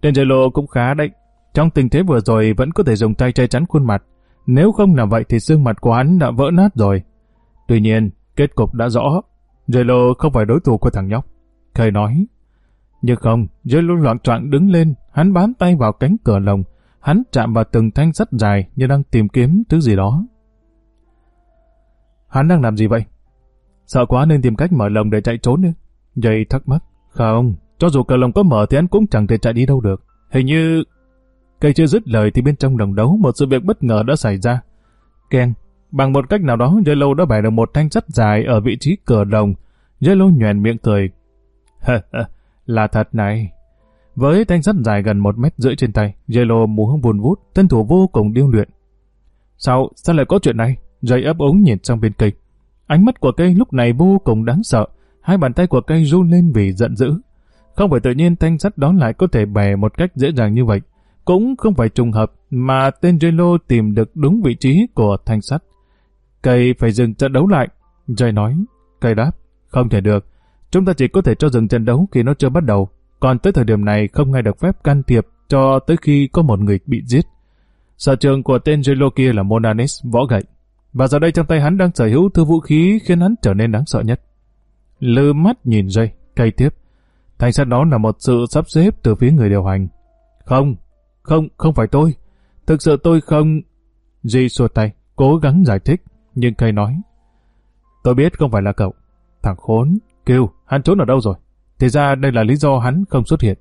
Tên Jello cũng khá đấy, trong tình thế vừa rồi vẫn có thể dùng tay che chắn khuôn mặt, nếu không làm vậy thì xương mặt của hắn đã vỡ nát rồi. Tuy nhiên, kết cục đã rõ. Jello không phải đối thủ của thằng nhóc. Kay nói. Nhưng không, Jello loạn trọng đứng lên, hắn bám tay vào cánh cửa lồng. Hắn chạm vào từng thanh sắt dài như đang tìm kiếm thứ gì đó. Hắn đang làm gì vậy? Sợ quá nên tìm cách mở lồng để chạy trốn nữa. Jay thắc mắc. Không, cho dù cửa lồng có mở thì hắn cũng chẳng thể chạy đi đâu được. Hình như Cây chưa dứt lời thì bên trong đồng đấu một sự việc bất ngờ đã xảy ra. Ken, bằng một cách nào đó Jello đã bẻ được một thanh sắt dài ở vị trí cửa đồng. Jello nhoèn miệng cười. là thật này. Với thanh sắt dài gần một mét rưỡi trên tay, Jello múa vùn vút, thân thủ vô cùng điêu luyện. Sao, sao lại có chuyện này? Dây ấp ống nhìn sang bên cây. Ánh mắt của cây lúc này vô cùng đáng sợ. Hai bàn tay của cây run lên vì giận dữ. Không phải tự nhiên thanh sắt đó lại có thể bẻ một cách dễ dàng như vậy. Cũng không phải trùng hợp mà tên Jello tìm được đúng vị trí của thanh sắt. Cây phải dừng trận đấu lại. Jay nói, cây đáp, không thể được. Chúng ta chỉ có thể cho dừng trận đấu khi nó chưa bắt đầu. Còn tới thời điểm này không ai được phép can thiệp cho tới khi có một người bị giết. Sở trường của tên Jello kia là Monanis, võ gậy. Và giờ đây trong tay hắn đang sở hữu thứ vũ khí khiến hắn trở nên đáng sợ nhất. Lư mắt nhìn Jay, cây tiếp. Thanh sắt đó là một sự sắp xếp từ phía người điều hành. Không, không, không phải tôi. Thực sự tôi không... Di xua tay, cố gắng giải thích, nhưng cây nói. Tôi biết không phải là cậu. Thằng khốn, kêu, hắn trốn ở đâu rồi? Thì ra đây là lý do hắn không xuất hiện.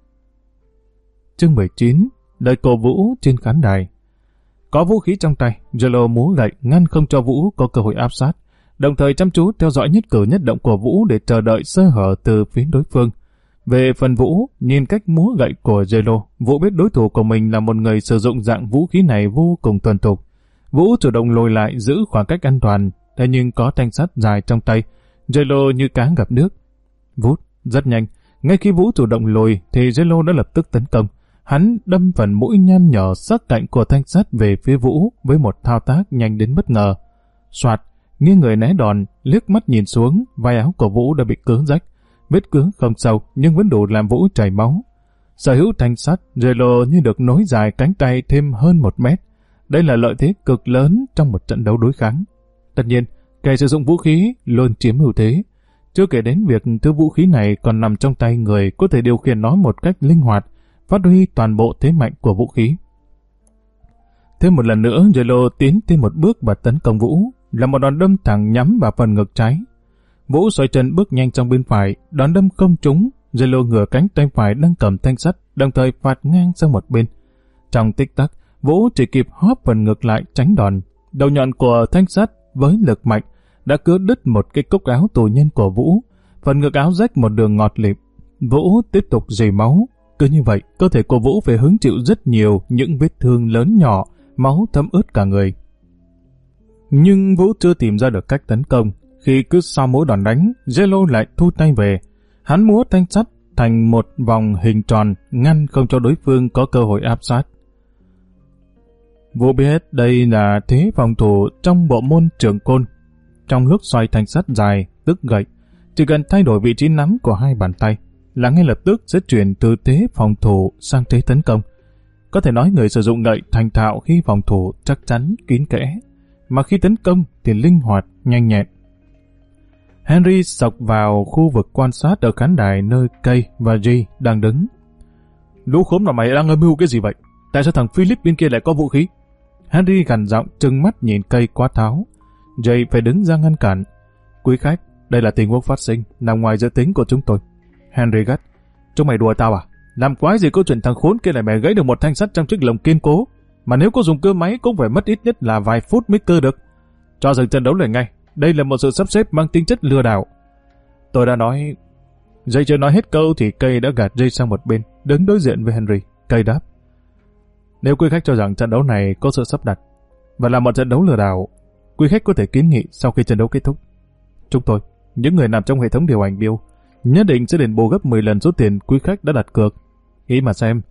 Chương 19, lời cổ vũ trên khán đài. Có vũ khí trong tay, Jello múa gậy ngăn không cho Vũ có cơ hội áp sát, đồng thời chăm chú theo dõi nhất cử nhất động của Vũ để chờ đợi sơ hở từ phía đối phương. Về phần Vũ, nhìn cách múa gậy của Zelo, Vũ biết đối thủ của mình là một người sử dụng dạng vũ khí này vô cùng tuần tục. Vũ chủ động lùi lại giữ khoảng cách an toàn, thế nhưng có thanh sắt dài trong tay, Zelo như cá gặp nước. Vút, rất nhanh, ngay khi Vũ chủ động lùi thì Zelo đã lập tức tấn công. Hắn đâm phần mũi nham nhỏ sắc cạnh của thanh sắt về phía Vũ với một thao tác nhanh đến bất ngờ. Soạt, nghiêng người né đòn, liếc mắt nhìn xuống, vai áo của Vũ đã bị cứng rách vết cứng không sâu nhưng vẫn đủ làm Vũ chảy máu. Sở hữu thanh sắt, Relo như được nối dài cánh tay thêm hơn một mét. Đây là lợi thế cực lớn trong một trận đấu đối kháng. Tất nhiên, kẻ sử dụng vũ khí luôn chiếm ưu thế. Chưa kể đến việc thứ vũ khí này còn nằm trong tay người có thể điều khiển nó một cách linh hoạt, phát huy toàn bộ thế mạnh của vũ khí. Thêm một lần nữa, Jello tiến thêm một bước và tấn công Vũ, là một đòn đâm thẳng nhắm vào phần ngực trái. Vũ xoay chân bước nhanh trong bên phải, đòn đâm không trúng, lô ngửa cánh tay phải đang cầm thanh sắt, đồng thời phạt ngang sang một bên. Trong tích tắc, Vũ chỉ kịp hóp phần ngực lại tránh đòn. Đầu nhọn của thanh sắt với lực mạnh đã cứa đứt một cái cúc áo tù nhân của Vũ. Phần ngực áo rách một đường ngọt lịm. Vũ tiếp tục dì máu. Cứ như vậy, cơ thể của Vũ phải hứng chịu rất nhiều những vết thương lớn nhỏ, máu thấm ướt cả người. Nhưng Vũ chưa tìm ra được cách tấn công. Khi cứ sau mỗi đòn đánh, Zelo lại thu tay về. Hắn múa thanh sắt thành một vòng hình tròn ngăn không cho đối phương có cơ hội áp sát. Vũ biết đây là thế phòng thủ trong bộ môn trường côn. Trong lúc xoay thanh sắt dài, tức gậy, chỉ cần thay đổi vị trí nắm của hai bàn tay là ngay lập tức sẽ chuyển từ thế phòng thủ sang thế tấn công. Có thể nói người sử dụng gậy thành thạo khi phòng thủ chắc chắn kín kẽ, mà khi tấn công thì linh hoạt, nhanh nhẹn. Henry sọc vào khu vực quan sát ở khán đài nơi Kay và G đang đứng. Lũ khốn mà mày đang âm mưu cái gì vậy? Tại sao thằng Philip bên kia lại có vũ khí? Henry gằn giọng trừng mắt nhìn cây quá tháo. Jay phải đứng ra ngăn cản. Quý khách, đây là tình huống phát sinh, nằm ngoài dự tính của chúng tôi. Henry gắt. Chúng mày đùa tao à? Làm quái gì câu chuyện thằng khốn kia lại mày gãy được một thanh sắt trong chiếc lồng kiên cố. Mà nếu có dùng cơ máy cũng phải mất ít nhất là vài phút mới cơ được. Cho dừng trận đấu lại ngay. Đây là một sự sắp xếp mang tính chất lừa đảo. Tôi đã nói... Dây chưa nói hết câu thì cây đã gạt dây sang một bên, đứng đối diện với Henry. Cây đáp. Nếu quý khách cho rằng trận đấu này có sự sắp đặt và là một trận đấu lừa đảo, quý khách có thể kiến nghị sau khi trận đấu kết thúc. Chúng tôi, những người nằm trong hệ thống điều hành bill, nhất định sẽ đền bù gấp 10 lần số tiền quý khách đã đặt cược. Nghĩ mà xem,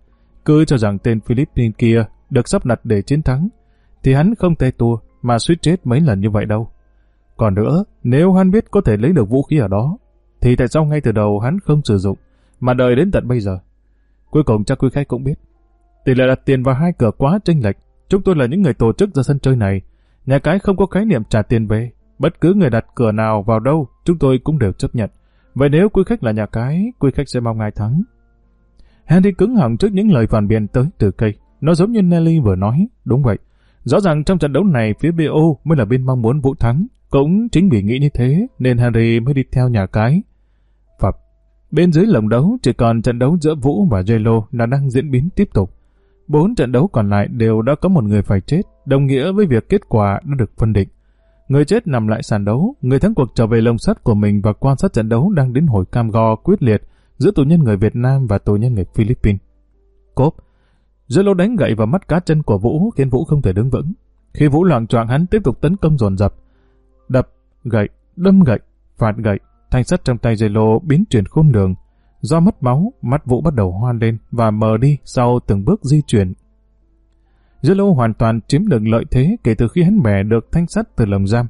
cứ cho rằng tên Philippines kia được sắp đặt để chiến thắng, thì hắn không tay tua mà suýt chết mấy lần như vậy đâu. Còn nữa, nếu hắn biết có thể lấy được vũ khí ở đó, thì tại sao ngay từ đầu hắn không sử dụng, mà đợi đến tận bây giờ? Cuối cùng chắc quý khách cũng biết, Tỷ lệ đặt tiền vào hai cửa quá chênh lệch. Chúng tôi là những người tổ chức ra sân chơi này. Nhà cái không có khái niệm trả tiền về. Bất cứ người đặt cửa nào vào đâu, chúng tôi cũng đều chấp nhận. Vậy nếu quý khách là nhà cái, quý khách sẽ mong ai thắng. Henry cứng họng trước những lời phản biện tới từ cây. Nó giống như Nelly vừa nói. Đúng vậy. Rõ ràng trong trận đấu này phía BO mới là bên mong muốn Vũ thắng. Cũng chính vì nghĩ như thế nên harry mới đi theo nhà cái. Phập. Bên dưới lồng đấu chỉ còn trận đấu giữa Vũ và Jello là đang diễn biến tiếp tục. Bốn trận đấu còn lại đều đã có một người phải chết, đồng nghĩa với việc kết quả đã được phân định. Người chết nằm lại sàn đấu, người thắng cuộc trở về lồng sắt của mình và quan sát trận đấu đang đến hồi cam go quyết liệt giữa tù nhân người Việt Nam và tù nhân người Philippines. Cốp, Jello đánh gậy vào mắt cá chân của Vũ khiến Vũ không thể đứng vững. Khi Vũ loạn choạng hắn tiếp tục tấn công dồn dập, đập, gậy, đâm gậy, phạt gậy, thanh sắt trong tay Zelo biến chuyển khôn lường, Do mất máu, mắt Vũ bắt đầu hoan lên và mờ đi sau từng bước di chuyển. Zelo hoàn toàn chiếm được lợi thế kể từ khi hắn bẻ được thanh sắt từ lồng giam.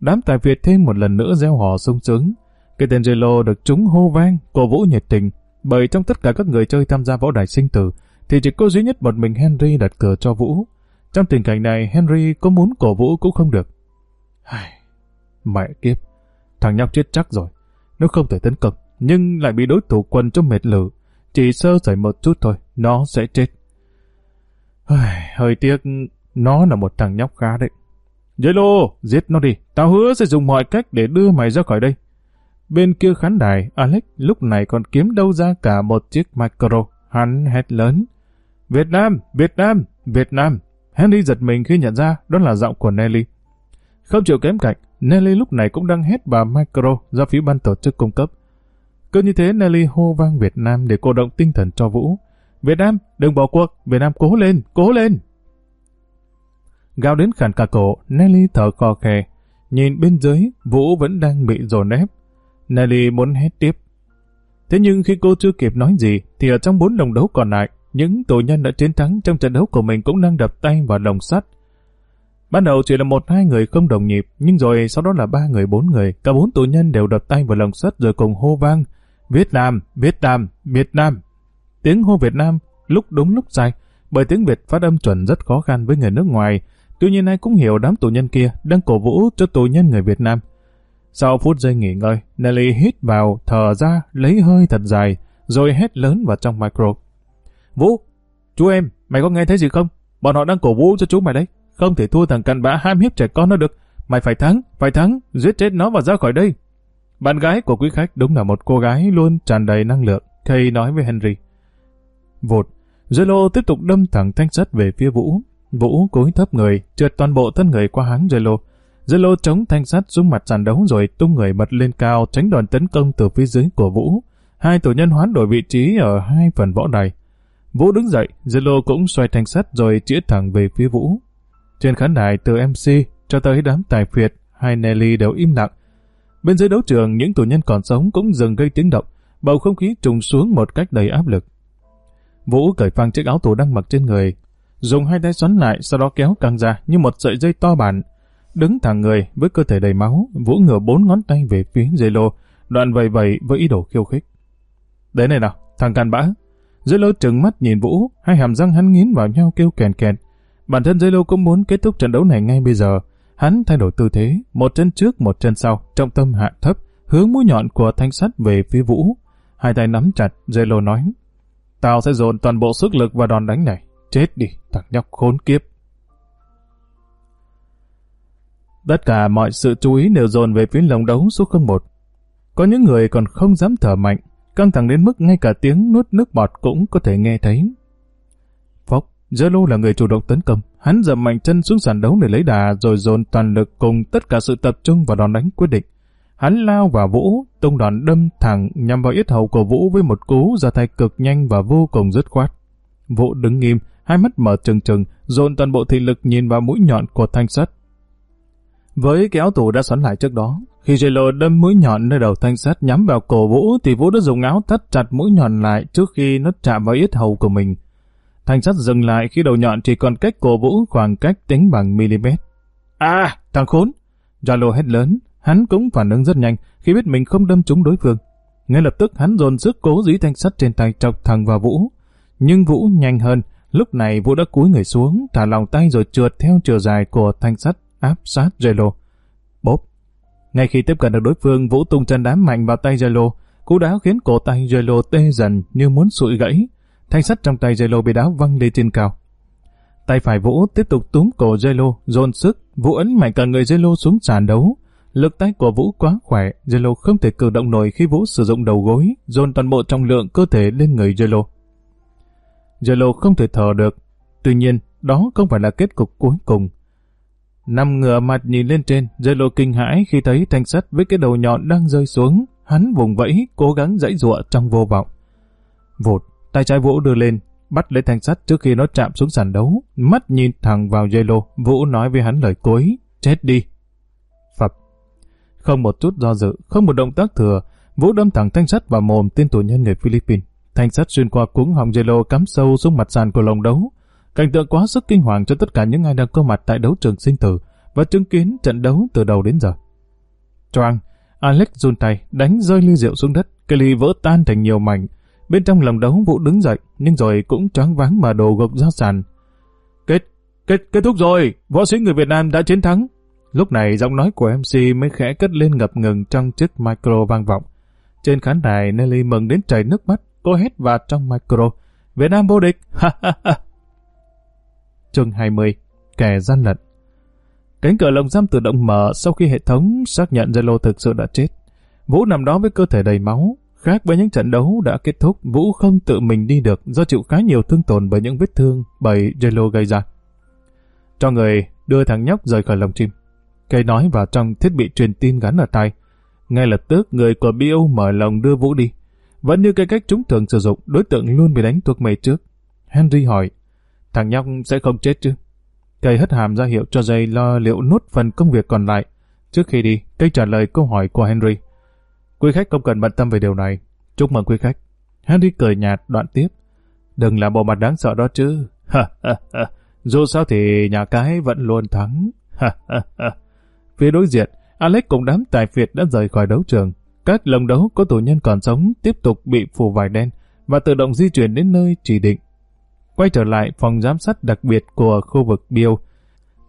Đám tài Việt thêm một lần nữa gieo hò sung sướng. Cái tên Zelo được chúng hô vang, cổ vũ nhiệt tình, bởi trong tất cả các người chơi tham gia võ đài sinh tử, thì chỉ có duy nhất một mình Henry đặt cờ cho Vũ. Trong tình cảnh này, Henry có muốn cổ vũ cũng không được. Ai... Mẹ kiếp, thằng nhóc chết chắc rồi. Nó không thể tấn công nhưng lại bị đối thủ quân cho mệt lử. Chỉ sơ sẩy một chút thôi, nó sẽ chết. Hơi tiếc, nó là một thằng nhóc khá đấy. Yellow, giết nó đi, tao hứa sẽ dùng mọi cách để đưa mày ra khỏi đây. Bên kia khán đài, Alex lúc này còn kiếm đâu ra cả một chiếc micro. Hắn hét lớn. Việt Nam, Việt Nam, Việt Nam. Henry giật mình khi nhận ra đó là giọng của Nelly. Không chịu kém cạnh, Nelly lúc này cũng đang hét vào micro do phía ban tổ chức cung cấp. Cứ như thế Nelly hô vang Việt Nam để cổ động tinh thần cho Vũ. Việt Nam, đừng bỏ cuộc, Việt Nam cố lên, cố lên. Gào đến khản cả cổ, Nelly thở khò khè. Nhìn bên dưới, Vũ vẫn đang bị dồn ép. Nelly muốn hét tiếp. Thế nhưng khi cô chưa kịp nói gì, thì ở trong bốn đồng đấu còn lại, những tù nhân đã chiến thắng trong trận đấu của mình cũng đang đập tay vào đồng sắt. Ban đầu chỉ là một hai người không đồng nhịp, nhưng rồi sau đó là ba người bốn người, cả bốn tù nhân đều đập tay vào lồng sắt rồi cùng hô vang, Việt Nam, Việt Nam, Việt Nam. Tiếng hô Việt Nam lúc đúng lúc sai, bởi tiếng Việt phát âm chuẩn rất khó khăn với người nước ngoài, Tuy nhiên ai cũng hiểu đám tù nhân kia đang cổ vũ cho tù nhân người Việt Nam. Sau phút giây nghỉ ngơi, Nelly hít vào, thở ra, lấy hơi thật dài, rồi hét lớn vào trong micro. Vũ, chú em, mày có nghe thấy gì không? Bọn họ đang cổ vũ cho chú mày đấy. Không thể thua thằng cặn bã ham hiếp trẻ con nó được. Mày phải thắng, phải thắng, giết chết nó và ra khỏi đây. Bạn gái của quý khách đúng là một cô gái luôn tràn đầy năng lượng. Kay nói với Henry. vột Zelo tiếp tục đâm thẳng thanh sắt về phía Vũ. Vũ cúi thấp người, trượt toàn bộ thân người qua háng Zelo. Zelo chống thanh sắt xuống mặt sàn đấu rồi tung người bật lên cao tránh đòn tấn công từ phía dưới của Vũ. Hai tổ nhân hoán đổi vị trí ở hai phần võ đài. Vũ đứng dậy, Zelo cũng xoay thanh sắt rồi chĩa thẳng về phía Vũ. Trên khán đài từ MC cho tới đám tài phiệt, hai Nelly đều im lặng. Bên dưới đấu trường, những tù nhân còn sống cũng dừng gây tiếng động, bầu không khí trùng xuống một cách đầy áp lực. Vũ cởi phăng chiếc áo tù đang mặc trên người, dùng hai tay xoắn lại, sau đó kéo căng ra như một sợi dây to bản. Đứng thẳng người với cơ thể đầy máu, Vũ ngửa bốn ngón tay về phía dây lô, đoạn vầy vầy với ý đồ khiêu khích. Đến này nào, thằng can bã. Dây lô trừng mắt nhìn Vũ, hai hàm răng hắn nghiến vào nhau kêu kèn kẹt Bản thân Zelo cũng muốn kết thúc trận đấu này ngay bây giờ. Hắn thay đổi tư thế, một chân trước một chân sau, trọng tâm hạ thấp, hướng mũi nhọn của thanh sắt về phía Vũ. Hai tay nắm chặt, Zelo nói. Tao sẽ dồn toàn bộ sức lực vào đòn đánh này. Chết đi, thằng nhóc khốn kiếp. Tất cả mọi sự chú ý đều dồn về phía lồng đấu số 01. Có những người còn không dám thở mạnh, căng thẳng đến mức ngay cả tiếng nuốt nước bọt cũng có thể nghe thấy. Phốc, Zalo là người chủ động tấn công. Hắn dậm mạnh chân xuống sàn đấu để lấy đà rồi dồn toàn lực cùng tất cả sự tập trung vào đòn đánh quyết định. Hắn lao vào Vũ, tung đòn đâm thẳng nhằm vào yết hầu của Vũ với một cú ra tay cực nhanh và vô cùng dứt khoát. Vũ đứng nghiêm, hai mắt mở trừng trừng, dồn toàn bộ thị lực nhìn vào mũi nhọn của thanh sắt. Với cái áo tù đã xoắn lại trước đó, khi J-Lo đâm mũi nhọn nơi đầu thanh sắt nhắm vào cổ Vũ thì Vũ đã dùng áo thắt chặt mũi nhọn lại trước khi nó chạm vào yết hầu của mình. Thanh sắt dừng lại khi đầu nhọn chỉ còn cách cổ Vũ khoảng cách tính bằng mm. À, thằng khốn! Jalo hét lớn, hắn cũng phản ứng rất nhanh khi biết mình không đâm trúng đối phương. Ngay lập tức hắn dồn sức cố dí thanh sắt trên tay chọc thẳng vào Vũ. Nhưng Vũ nhanh hơn, lúc này Vũ đã cúi người xuống, thả lòng tay rồi trượt theo chiều dài của thanh sắt áp sát Jello. Bốp! Ngay khi tiếp cận được đối phương, Vũ tung chân đá mạnh vào tay Jello. Cú đá khiến cổ tay Jello tê dần như muốn sụi gãy. Thanh sắt trong tay Jello bị đá văng lên trên cao. Tay phải Vũ tiếp tục túm cổ Jello, dồn sức. Vũ ấn mạnh cả người Jello xuống sàn đấu. Lực tay của Vũ quá khỏe, Jello không thể cử động nổi khi Vũ sử dụng đầu gối, dồn toàn bộ trọng lượng cơ thể lên người Jello. Jello không thể thở được. Tuy nhiên, đó không phải là kết cục cuối cùng. Nằm ngửa mặt nhìn lên trên, Jello kinh hãi khi thấy thanh sắt với cái đầu nhọn đang rơi xuống. Hắn vùng vẫy, cố gắng dãy giụa trong vô vọng. Vụt, tay trái Vũ đưa lên, bắt lấy thanh sắt trước khi nó chạm xuống sàn đấu. Mắt nhìn thẳng vào Jello, Vũ nói với hắn lời cuối, chết đi. Phập. Không một chút do dự, không một động tác thừa, Vũ đâm thẳng thanh sắt vào mồm tên tù nhân người Philippines. Thanh sắt xuyên qua cuống họng Jello cắm sâu xuống mặt sàn của lồng đấu. Cảnh tượng quá sức kinh hoàng cho tất cả những ai đang có mặt tại đấu trường sinh tử và chứng kiến trận đấu từ đầu đến giờ. Choang, Alex run tay, đánh rơi ly rượu xuống đất, cây ly vỡ tan thành nhiều mảnh. Bên trong lồng đấu Vũ đứng dậy, nhưng rồi cũng choáng váng mà đồ gục ra sàn. Kết, kết, kết thúc rồi, võ sĩ người Việt Nam đã chiến thắng. Lúc này giọng nói của MC mới khẽ cất lên ngập ngừng trong chiếc micro vang vọng. Trên khán đài Nelly mừng đến chảy nước mắt, cô hét vào trong micro. Việt Nam vô địch, ha ha ha. Chương 20 Kẻ gian lận Cánh cửa lồng giam tự động mở sau khi hệ thống xác nhận Zalo thực sự đã chết. Vũ nằm đó với cơ thể đầy máu. Khác với những trận đấu đã kết thúc, Vũ không tự mình đi được do chịu khá nhiều thương tổn bởi những vết thương bởi Jello gây ra. Cho người đưa thằng nhóc rời khỏi lồng chim. Cây nói vào trong thiết bị truyền tin gắn ở tay. Ngay lập tức người của Bio mở lồng đưa Vũ đi. Vẫn như cái cách chúng thường sử dụng, đối tượng luôn bị đánh thuộc mề trước. Henry hỏi, thằng nhóc sẽ không chết chứ? Cây hất hàm ra hiệu cho dây lo liệu nốt phần công việc còn lại. Trước khi đi, cây trả lời câu hỏi của Henry. Quý khách không cần bận tâm về điều này. Chúc mừng quý khách. Henry cười nhạt đoạn tiếp. Đừng làm bộ mặt đáng sợ đó chứ. Dù sao thì nhà cái vẫn luôn thắng. Phía đối diện, Alex cùng đám tài phiệt đã rời khỏi đấu trường. Các lồng đấu có tù nhân còn sống tiếp tục bị phủ vải đen và tự động di chuyển đến nơi chỉ định. Quay trở lại phòng giám sát đặc biệt của khu vực Biêu.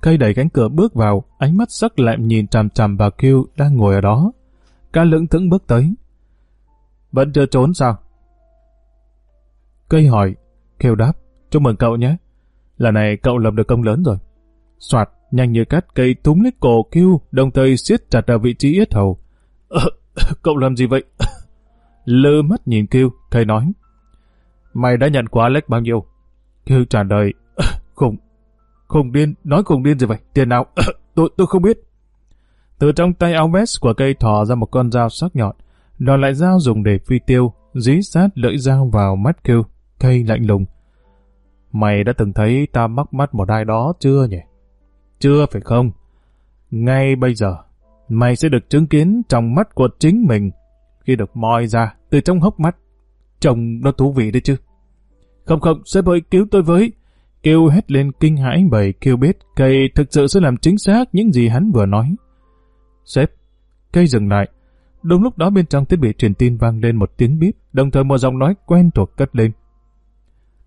Cây đẩy cánh cửa bước vào, ánh mắt sắc lẹm nhìn chằm chằm bà Q đang ngồi ở đó. Cá lưỡng thững bước tới. Vẫn chưa trốn sao? Cây hỏi, kêu đáp, chúc mừng cậu nhé. Lần này cậu lập được công lớn rồi. Soạt, nhanh như cắt cây túm lấy cổ kêu đồng thời siết chặt ở vị trí yết hầu. Ờ, cậu làm gì vậy? Lơ mắt nhìn kêu cây nói. Mày đã nhận của Alex bao nhiêu? kêu trả lời, ờ, khùng, khùng điên, nói khùng điên gì vậy? Tiền nào? tôi, tôi không biết. Từ trong tay áo vest của cây thò ra một con dao sắc nhọn, đòn lại dao dùng để phi tiêu, dí sát lưỡi dao vào mắt Kêu. cây lạnh lùng. Mày đã từng thấy ta mắc mắt một ai đó chưa nhỉ? Chưa phải không? Ngay bây giờ, mày sẽ được chứng kiến trong mắt của chính mình khi được moi ra từ trong hốc mắt. Trông nó thú vị đấy chứ. Không không, sếp ơi cứu tôi với. Kêu hét lên kinh hãi bởi kêu biết cây thực sự sẽ làm chính xác những gì hắn vừa nói. Sếp, cây dừng lại. Đúng lúc đó bên trong thiết bị truyền tin vang lên một tiếng bíp, đồng thời một giọng nói quen thuộc cất lên.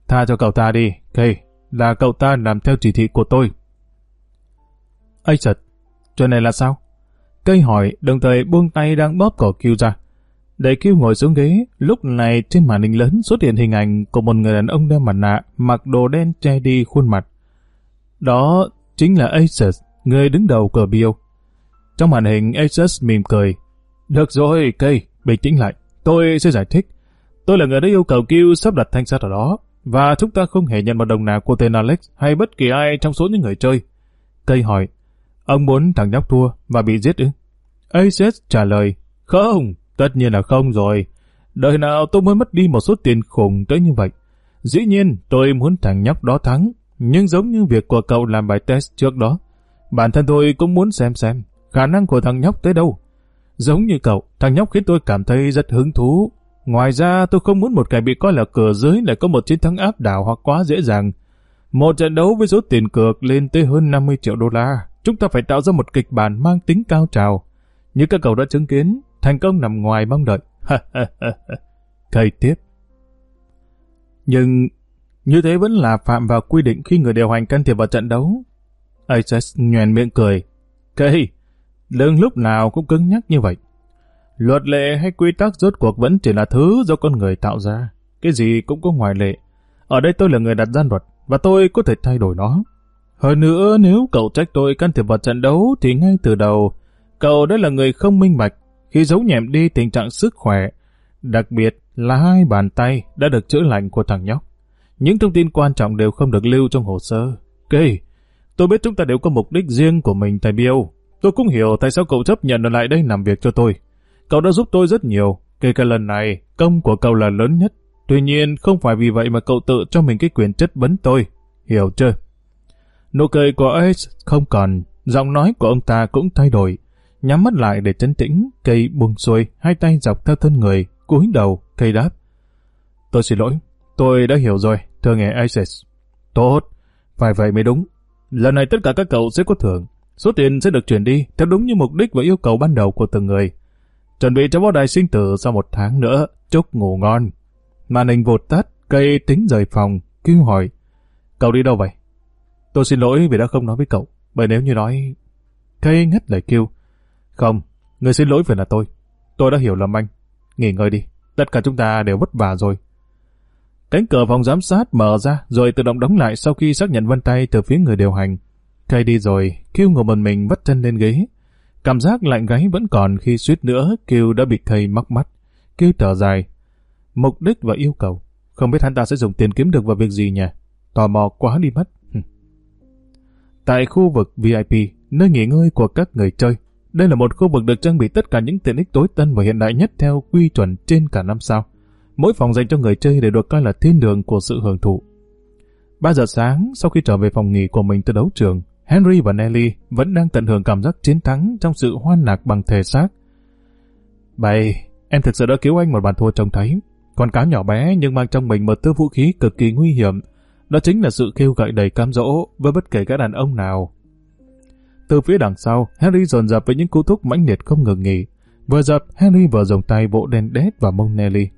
Tha cho cậu ta đi, cây, là cậu ta làm theo chỉ thị của tôi. Ây sật, chuyện này là sao? Cây hỏi, đồng thời buông tay đang bóp cổ kêu ra. Để kêu ngồi xuống ghế, lúc này trên màn hình lớn xuất hiện hình ảnh của một người đàn ông đeo mặt nạ, mặc đồ đen che đi khuôn mặt. Đó chính là Asus, người đứng đầu cờ biêu. Trong màn hình, Asus mỉm cười. Được rồi, cây, bình tĩnh lại. Tôi sẽ giải thích. Tôi là người đã yêu cầu Q sắp đặt thanh sát ở đó, và chúng ta không hề nhận một đồng nào của tên Alex hay bất kỳ ai trong số những người chơi. Cây hỏi, ông muốn thằng nhóc thua và bị giết ư? Asus trả lời, không, Tất nhiên là không rồi. Đời nào tôi mới mất đi một số tiền khủng tới như vậy. Dĩ nhiên tôi muốn thằng nhóc đó thắng, nhưng giống như việc của cậu làm bài test trước đó, bản thân tôi cũng muốn xem xem khả năng của thằng nhóc tới đâu. Giống như cậu, thằng nhóc khiến tôi cảm thấy rất hứng thú. Ngoài ra tôi không muốn một kẻ bị coi là cửa dưới lại có một chiến thắng áp đảo hoặc quá dễ dàng. Một trận đấu với số tiền cược lên tới hơn 50 triệu đô la, chúng ta phải tạo ra một kịch bản mang tính cao trào. Như các cậu đã chứng kiến, thành công nằm ngoài mong đợi. Thầy tiếp. Nhưng như thế vẫn là phạm vào quy định khi người điều hành can thiệp vào trận đấu. Aces nhoèn miệng cười. Cây, đừng lúc nào cũng cứng nhắc như vậy. Luật lệ hay quy tắc rốt cuộc vẫn chỉ là thứ do con người tạo ra. Cái gì cũng có ngoại lệ. Ở đây tôi là người đặt ra luật, và tôi có thể thay đổi nó. Hơn nữa, nếu cậu trách tôi can thiệp vào trận đấu, thì ngay từ đầu, cậu đã là người không minh bạch, khi giấu nhẹm đi tình trạng sức khỏe, đặc biệt là hai bàn tay đã được chữa lành của thằng nhóc. Những thông tin quan trọng đều không được lưu trong hồ sơ. Cây, tôi biết chúng ta đều có mục đích riêng của mình tại Biêu. Tôi cũng hiểu tại sao cậu chấp nhận ở lại đây làm việc cho tôi. Cậu đã giúp tôi rất nhiều, kể cả lần này, công của cậu là lớn nhất. Tuy nhiên, không phải vì vậy mà cậu tự cho mình cái quyền chất vấn tôi. Hiểu chưa? Nụ cười của Ace không còn, giọng nói của ông ta cũng thay đổi nhắm mắt lại để chấn tĩnh, cây buông xuôi, hai tay dọc theo thân người, cúi đầu, cây đáp. Tôi xin lỗi, tôi đã hiểu rồi, thưa nghe Isis. Tốt, phải vậy mới đúng. Lần này tất cả các cậu sẽ có thưởng. Số tiền sẽ được chuyển đi theo đúng như mục đích và yêu cầu ban đầu của từng người. Chuẩn bị cho bó đài sinh tử sau một tháng nữa, chúc ngủ ngon. Màn hình vụt tắt, cây tính rời phòng, kêu hỏi. Cậu đi đâu vậy? Tôi xin lỗi vì đã không nói với cậu, bởi nếu như nói... Cây ngắt lời kêu. Không, người xin lỗi phải là tôi. Tôi đã hiểu lầm anh. Nghỉ ngơi đi, tất cả chúng ta đều vất vả rồi. Cánh cửa phòng giám sát mở ra rồi tự động đóng lại sau khi xác nhận vân tay từ phía người điều hành. Cây đi rồi, kêu ngồi một mình vắt chân lên ghế. Cảm giác lạnh gáy vẫn còn khi suýt nữa kêu đã bị thầy mắc mắt. Kêu thở dài. Mục đích và yêu cầu. Không biết hắn ta sẽ dùng tiền kiếm được vào việc gì nhỉ? Tò mò quá đi mất. Tại khu vực VIP, nơi nghỉ ngơi của các người chơi, đây là một khu vực được trang bị tất cả những tiện ích tối tân và hiện đại nhất theo quy chuẩn trên cả năm sao. Mỗi phòng dành cho người chơi đều được coi là thiên đường của sự hưởng thụ. 3 giờ sáng, sau khi trở về phòng nghỉ của mình từ đấu trường, Henry và Nelly vẫn đang tận hưởng cảm giác chiến thắng trong sự hoan lạc bằng thể xác. Bày, em thực sự đã cứu anh một bàn thua trông thấy. Con cá nhỏ bé nhưng mang trong mình một thứ vũ khí cực kỳ nguy hiểm. Đó chính là sự kêu gọi đầy cam dỗ với bất kể các đàn ông nào từ phía đằng sau, Henry dồn dập với những cú thúc mãnh liệt không ngừng nghỉ. Vừa dập, Henry vừa dùng tay bộ đen đét vào mông Nelly.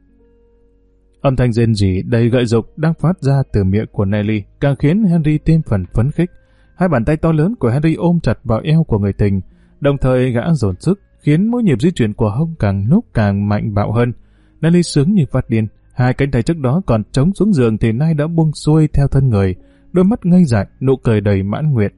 Âm thanh rên rỉ đầy gợi dục đang phát ra từ miệng của Nelly càng khiến Henry thêm phần phấn khích. Hai bàn tay to lớn của Henry ôm chặt vào eo của người tình, đồng thời gã dồn sức, khiến mỗi nhịp di chuyển của hông càng lúc càng mạnh bạo hơn. Nelly sướng như phát điên, hai cánh tay trước đó còn trống xuống giường thì nay đã buông xuôi theo thân người, đôi mắt ngây dại, nụ cười đầy mãn nguyện.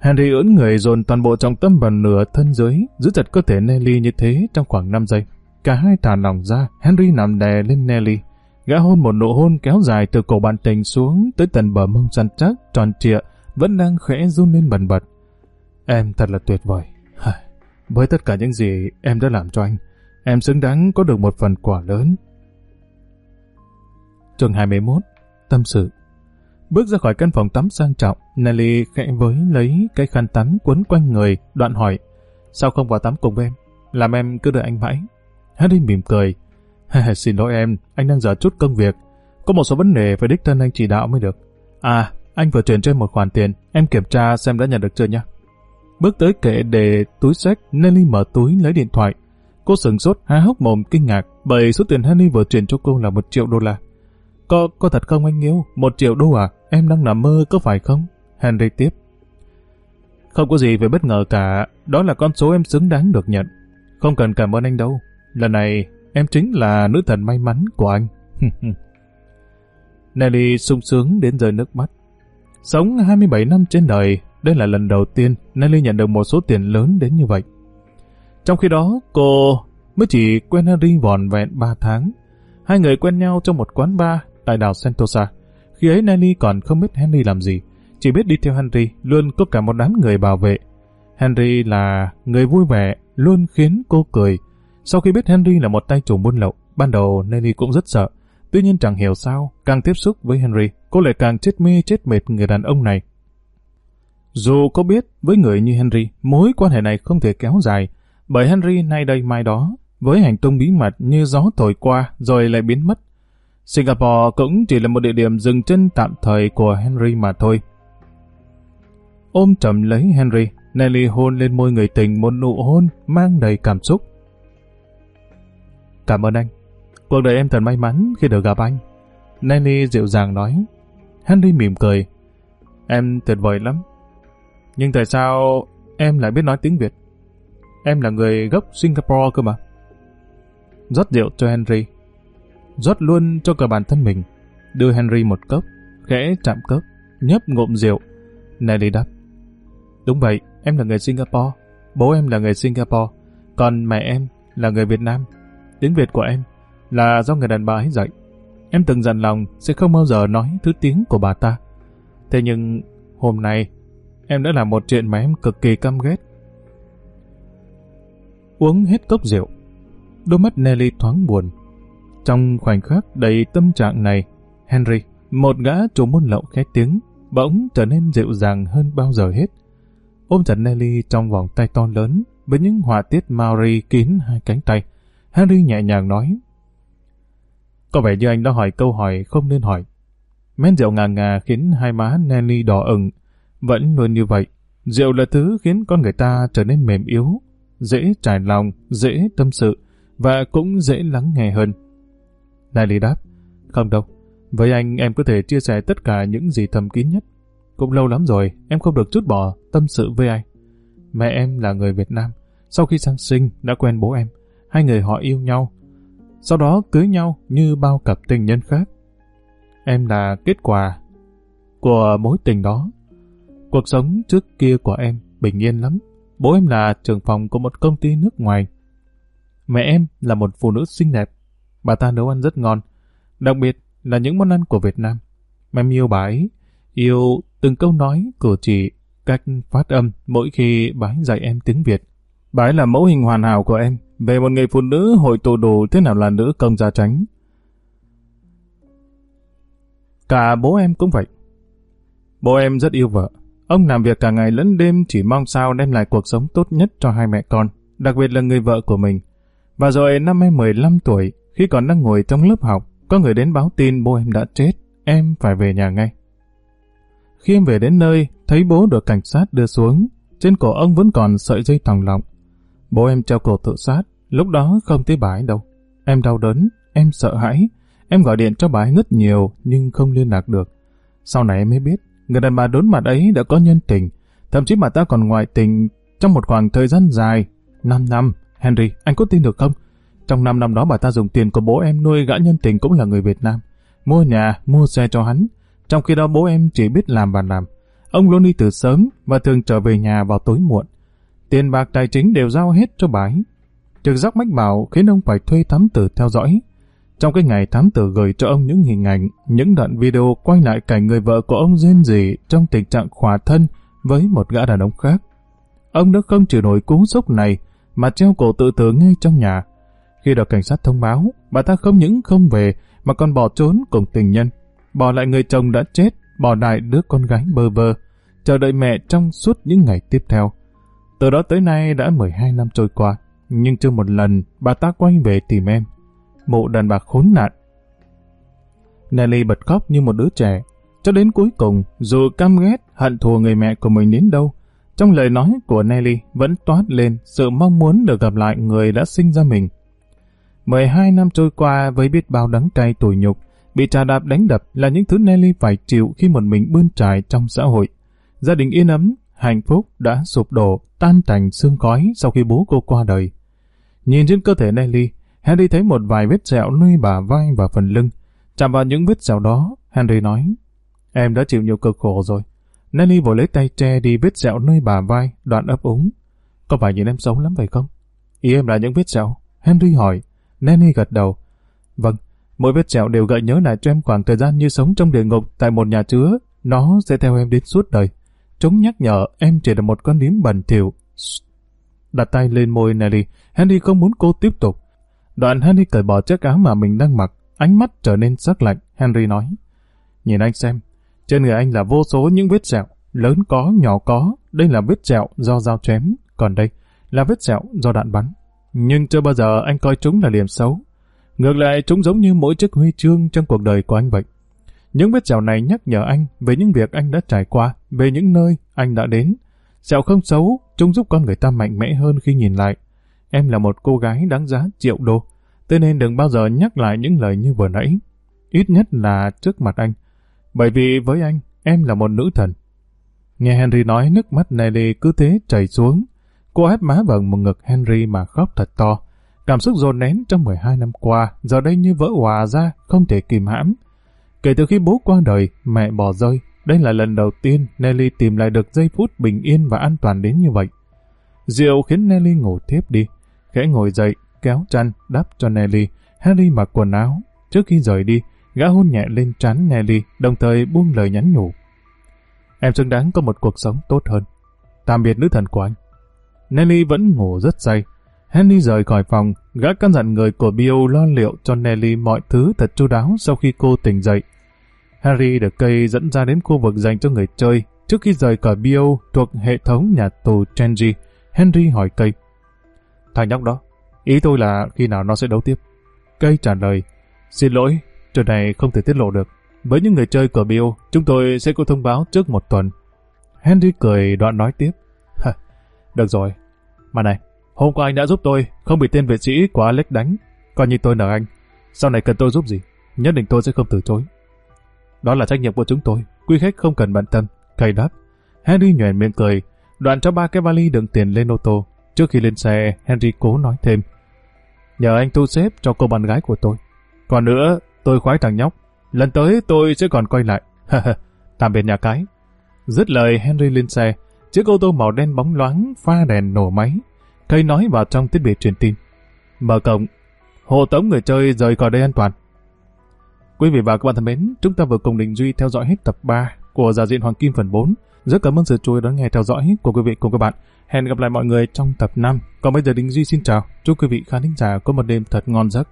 Henry ưỡn người dồn toàn bộ trọng tâm vào nửa thân dưới, giữ chặt cơ thể Nelly như thế trong khoảng 5 giây. Cả hai thả lòng ra, Henry nằm đè lên Nelly. Gã hôn một nụ hôn kéo dài từ cổ bàn tình xuống tới tận bờ mông săn chắc, tròn trịa, vẫn đang khẽ run lên bần bật. Em thật là tuyệt vời. Với tất cả những gì em đã làm cho anh, em xứng đáng có được một phần quả lớn. Trường 21 Tâm sự Bước ra khỏi căn phòng tắm sang trọng, Nelly khẽ với lấy cái khăn tắm quấn quanh người, đoạn hỏi, sao không vào tắm cùng em? Làm em cứ đợi anh mãi. Harry mỉm cười, xin lỗi em, anh đang dở chút công việc. Có một số vấn đề phải đích thân anh chỉ đạo mới được. À, anh vừa chuyển cho em một khoản tiền, em kiểm tra xem đã nhận được chưa nhé. Bước tới kệ để túi sách, Nelly mở túi lấy điện thoại. Cô sừng sốt, há hốc mồm kinh ngạc bởi số tiền Henry vừa chuyển cho cô là một triệu đô la. Có, có thật không anh yêu? Một triệu đô à? Em đang nằm mơ có phải không? Henry tiếp. Không có gì phải bất ngờ cả, đó là con số em xứng đáng được nhận. Không cần cảm ơn anh đâu. Lần này, em chính là nữ thần may mắn của anh. Nelly sung sướng đến rơi nước mắt. Sống 27 năm trên đời, đây là lần đầu tiên Nelly nhận được một số tiền lớn đến như vậy. Trong khi đó, cô mới chỉ quen Henry vòn vẹn 3 tháng. Hai người quen nhau trong một quán bar tại đảo Sentosa. Khi ấy Nelly còn không biết Henry làm gì, chỉ biết đi theo Henry luôn có cả một đám người bảo vệ. Henry là người vui vẻ, luôn khiến cô cười. Sau khi biết Henry là một tay chủ buôn lậu, ban đầu Nelly cũng rất sợ. Tuy nhiên chẳng hiểu sao, càng tiếp xúc với Henry, cô lại càng chết mê chết mệt người đàn ông này. Dù có biết với người như Henry, mối quan hệ này không thể kéo dài, bởi Henry nay đây mai đó, với hành tung bí mật như gió thổi qua rồi lại biến mất. Singapore cũng chỉ là một địa điểm dừng chân tạm thời của Henry mà thôi. Ôm chầm lấy Henry, Nelly hôn lên môi người tình một nụ hôn mang đầy cảm xúc. Cảm ơn anh. Cuộc đời em thật may mắn khi được gặp anh. Nelly dịu dàng nói. Henry mỉm cười. Em tuyệt vời lắm. Nhưng tại sao em lại biết nói tiếng Việt? Em là người gốc Singapore cơ mà. rót rượu cho Henry. rót luôn cho cả bản thân mình. Đưa Henry một cốc, khẽ chạm cốc, nhấp ngụm rượu. Nelly đáp. Đúng vậy, em là người Singapore. Bố em là người Singapore. Còn mẹ em là người Việt Nam. Tiếng Việt của em là do người đàn bà ấy dạy. Em từng dặn lòng sẽ không bao giờ nói thứ tiếng của bà ta. Thế nhưng hôm nay em đã làm một chuyện mà em cực kỳ căm ghét. Uống hết cốc rượu, đôi mắt Nelly thoáng buồn. Trong khoảnh khắc đầy tâm trạng này, Henry, một gã chủ môn lậu khét tiếng, bỗng trở nên dịu dàng hơn bao giờ hết. Ôm chặt Nelly trong vòng tay to lớn, với những họa tiết Maori kín hai cánh tay, Harry nhẹ nhàng nói. Có vẻ như anh đã hỏi câu hỏi không nên hỏi. Men rượu ngà ngà khiến hai má Nelly đỏ ửng, vẫn luôn như vậy, rượu là thứ khiến con người ta trở nên mềm yếu, dễ trải lòng, dễ tâm sự, và cũng dễ lắng nghe hơn. Nelly đáp, không đâu, với anh em có thể chia sẻ tất cả những gì thầm kín nhất. Cũng lâu lắm rồi, em không được chút bỏ tâm sự với anh. Mẹ em là người Việt Nam, sau khi sang sinh đã quen bố em, hai người họ yêu nhau. Sau đó cưới nhau như bao cặp tình nhân khác. Em là kết quả của mối tình đó. Cuộc sống trước kia của em bình yên lắm. Bố em là trưởng phòng của một công ty nước ngoài. Mẹ em là một phụ nữ xinh đẹp. Bà ta nấu ăn rất ngon. Đặc biệt là những món ăn của Việt Nam. Em yêu bà ấy. Yêu từng câu nói, cử chỉ, cách phát âm mỗi khi bà ấy dạy em tiếng Việt. Bà ấy là mẫu hình hoàn hảo của em. Về một người phụ nữ hội tụ đủ thế nào là nữ công gia tránh. Cả bố em cũng vậy. Bố em rất yêu vợ. Ông làm việc cả ngày lẫn đêm chỉ mong sao đem lại cuộc sống tốt nhất cho hai mẹ con, đặc biệt là người vợ của mình. Và rồi năm em 15 tuổi, khi còn đang ngồi trong lớp học, có người đến báo tin bố em đã chết, em phải về nhà ngay. Khi em về đến nơi, thấy bố được cảnh sát đưa xuống, trên cổ ông vẫn còn sợi dây thòng lọng. Bố em treo cổ tự sát, lúc đó không thấy bà ấy đâu. Em đau đớn, em sợ hãi, em gọi điện cho bà ấy rất nhiều nhưng không liên lạc được. Sau này em mới biết Người đàn bà đốn mặt ấy đã có nhân tình, thậm chí bà ta còn ngoại tình trong một khoảng thời gian dài. 5 năm, Henry, anh có tin được không? Trong 5 năm đó bà ta dùng tiền của bố em nuôi gã nhân tình cũng là người Việt Nam. Mua nhà, mua xe cho hắn. Trong khi đó bố em chỉ biết làm và làm. Ông luôn đi từ sớm và thường trở về nhà vào tối muộn. Tiền bạc tài chính đều giao hết cho bà ấy. Trực giác mách bảo khiến ông phải thuê thám tử theo dõi. Trong cái ngày thám tử gửi cho ông những hình ảnh, những đoạn video quay lại cảnh người vợ của ông rên rỉ trong tình trạng khỏa thân với một gã đàn ông khác. Ông đã không chịu nổi cú sốc này mà treo cổ tự tử ngay trong nhà. Khi được cảnh sát thông báo, bà ta không những không về mà còn bỏ trốn cùng tình nhân. Bỏ lại người chồng đã chết, bỏ lại đứa con gái bơ vơ, chờ đợi mẹ trong suốt những ngày tiếp theo. Từ đó tới nay đã 12 năm trôi qua, nhưng chưa một lần bà ta quay về tìm em. Mụ đàn bà khốn nạn. Nelly bật khóc như một đứa trẻ, cho đến cuối cùng, dù căm ghét, hận thù người mẹ của mình đến đâu, trong lời nói của Nelly vẫn toát lên sự mong muốn được gặp lại người đã sinh ra mình. 12 năm trôi qua với biết bao đắng cay tủi nhục, bị trà đạp đánh đập là những thứ Nelly phải chịu khi một mình bươn trải trong xã hội. Gia đình yên ấm, hạnh phúc đã sụp đổ, tan thành xương khói sau khi bố cô qua đời. Nhìn trên cơ thể Nelly, Henry thấy một vài vết sẹo nơi bả vai và phần lưng. Chạm vào những vết sẹo đó, Henry nói, Em đã chịu nhiều cực khổ rồi. Nelly vội lấy tay che đi vết sẹo nơi bả vai, đoạn ấp úng. Có phải nhìn em xấu lắm vậy không? Ý em là những vết sẹo. Henry hỏi. Nelly gật đầu. Vâng, mỗi vết sẹo đều gợi nhớ lại cho em khoảng thời gian như sống trong địa ngục tại một nhà chứa. Nó sẽ theo em đến suốt đời. Chúng nhắc nhở em chỉ là một con điếm bẩn thỉu. Đặt tay lên môi Nelly, Henry không muốn cô tiếp tục. Đoạn Henry cởi bỏ chiếc áo mà mình đang mặc, ánh mắt trở nên sắc lạnh. Henry nói, nhìn anh xem, trên người anh là vô số những vết sẹo, lớn có, nhỏ có. Đây là vết sẹo do dao chém, còn đây là vết sẹo do đạn bắn. Nhưng chưa bao giờ anh coi chúng là điểm xấu. Ngược lại, chúng giống như mỗi chiếc huy chương trong cuộc đời của anh vậy. Những vết sẹo này nhắc nhở anh về những việc anh đã trải qua, về những nơi anh đã đến. Sẹo không xấu, chúng giúp con người ta mạnh mẽ hơn khi nhìn lại. Em là một cô gái đáng giá triệu đô, thế nên đừng bao giờ nhắc lại những lời như vừa nãy. Ít nhất là trước mặt anh. Bởi vì với anh, em là một nữ thần. Nghe Henry nói nước mắt Nelly cứ thế chảy xuống. Cô ép má vào một ngực Henry mà khóc thật to. Cảm xúc dồn nén trong 12 năm qua, giờ đây như vỡ hòa ra, không thể kìm hãm. Kể từ khi bố qua đời, mẹ bỏ rơi, đây là lần đầu tiên Nelly tìm lại được giây phút bình yên và an toàn đến như vậy. Rượu khiến Nelly ngủ tiếp đi. Khẽ ngồi dậy, kéo chăn, đắp cho Nelly. Harry mặc quần áo. Trước khi rời đi, gã hôn nhẹ lên trán Nelly, đồng thời buông lời nhắn nhủ. Em xứng đáng có một cuộc sống tốt hơn. Tạm biệt nữ thần của anh. Nelly vẫn ngủ rất say. Henry rời khỏi phòng, gã căn dặn người của Bill lo liệu cho Nelly mọi thứ thật chu đáo sau khi cô tỉnh dậy. Harry được cây dẫn ra đến khu vực dành cho người chơi. Trước khi rời khỏi Bio thuộc hệ thống nhà tù Chenji, Henry hỏi cây. Thằng nhóc đó, ý tôi là khi nào nó sẽ đấu tiếp. Cây trả lời, xin lỗi, chuyện này không thể tiết lộ được. Với những người chơi cờ Bio, chúng tôi sẽ có thông báo trước một tuần. Henry cười đoạn nói tiếp. Được rồi. Mà này, hôm qua anh đã giúp tôi không bị tên vệ sĩ của Alex đánh. Coi như tôi nợ anh. Sau này cần tôi giúp gì, nhất định tôi sẽ không từ chối. Đó là trách nhiệm của chúng tôi. Quý khách không cần bận tâm. Cây đáp. Henry nhoẻn miệng cười. Đoạn cho ba cái vali đựng tiền lên ô tô. Trước khi lên xe, Henry cố nói thêm. Nhờ anh thu xếp cho cô bạn gái của tôi. Còn nữa, tôi khoái thằng nhóc. Lần tới tôi sẽ còn quay lại. Tạm biệt nhà cái. Dứt lời Henry lên xe. Chiếc ô tô màu đen bóng loáng, pha đèn nổ máy. Cây nói vào trong thiết bị truyền tin. Mở cổng. Hộ tống người chơi rời khỏi đây an toàn. Quý vị và các bạn thân mến, chúng ta vừa cùng Đình Duy theo dõi hết tập 3 của Giả diện Hoàng Kim phần 4. Rất cảm ơn sự chú ý đón nghe theo dõi của quý vị cùng các bạn. Hẹn gặp lại mọi người trong tập 5. Còn bây giờ Đình Duy xin chào. Chúc quý vị khán thính giả có một đêm thật ngon giấc.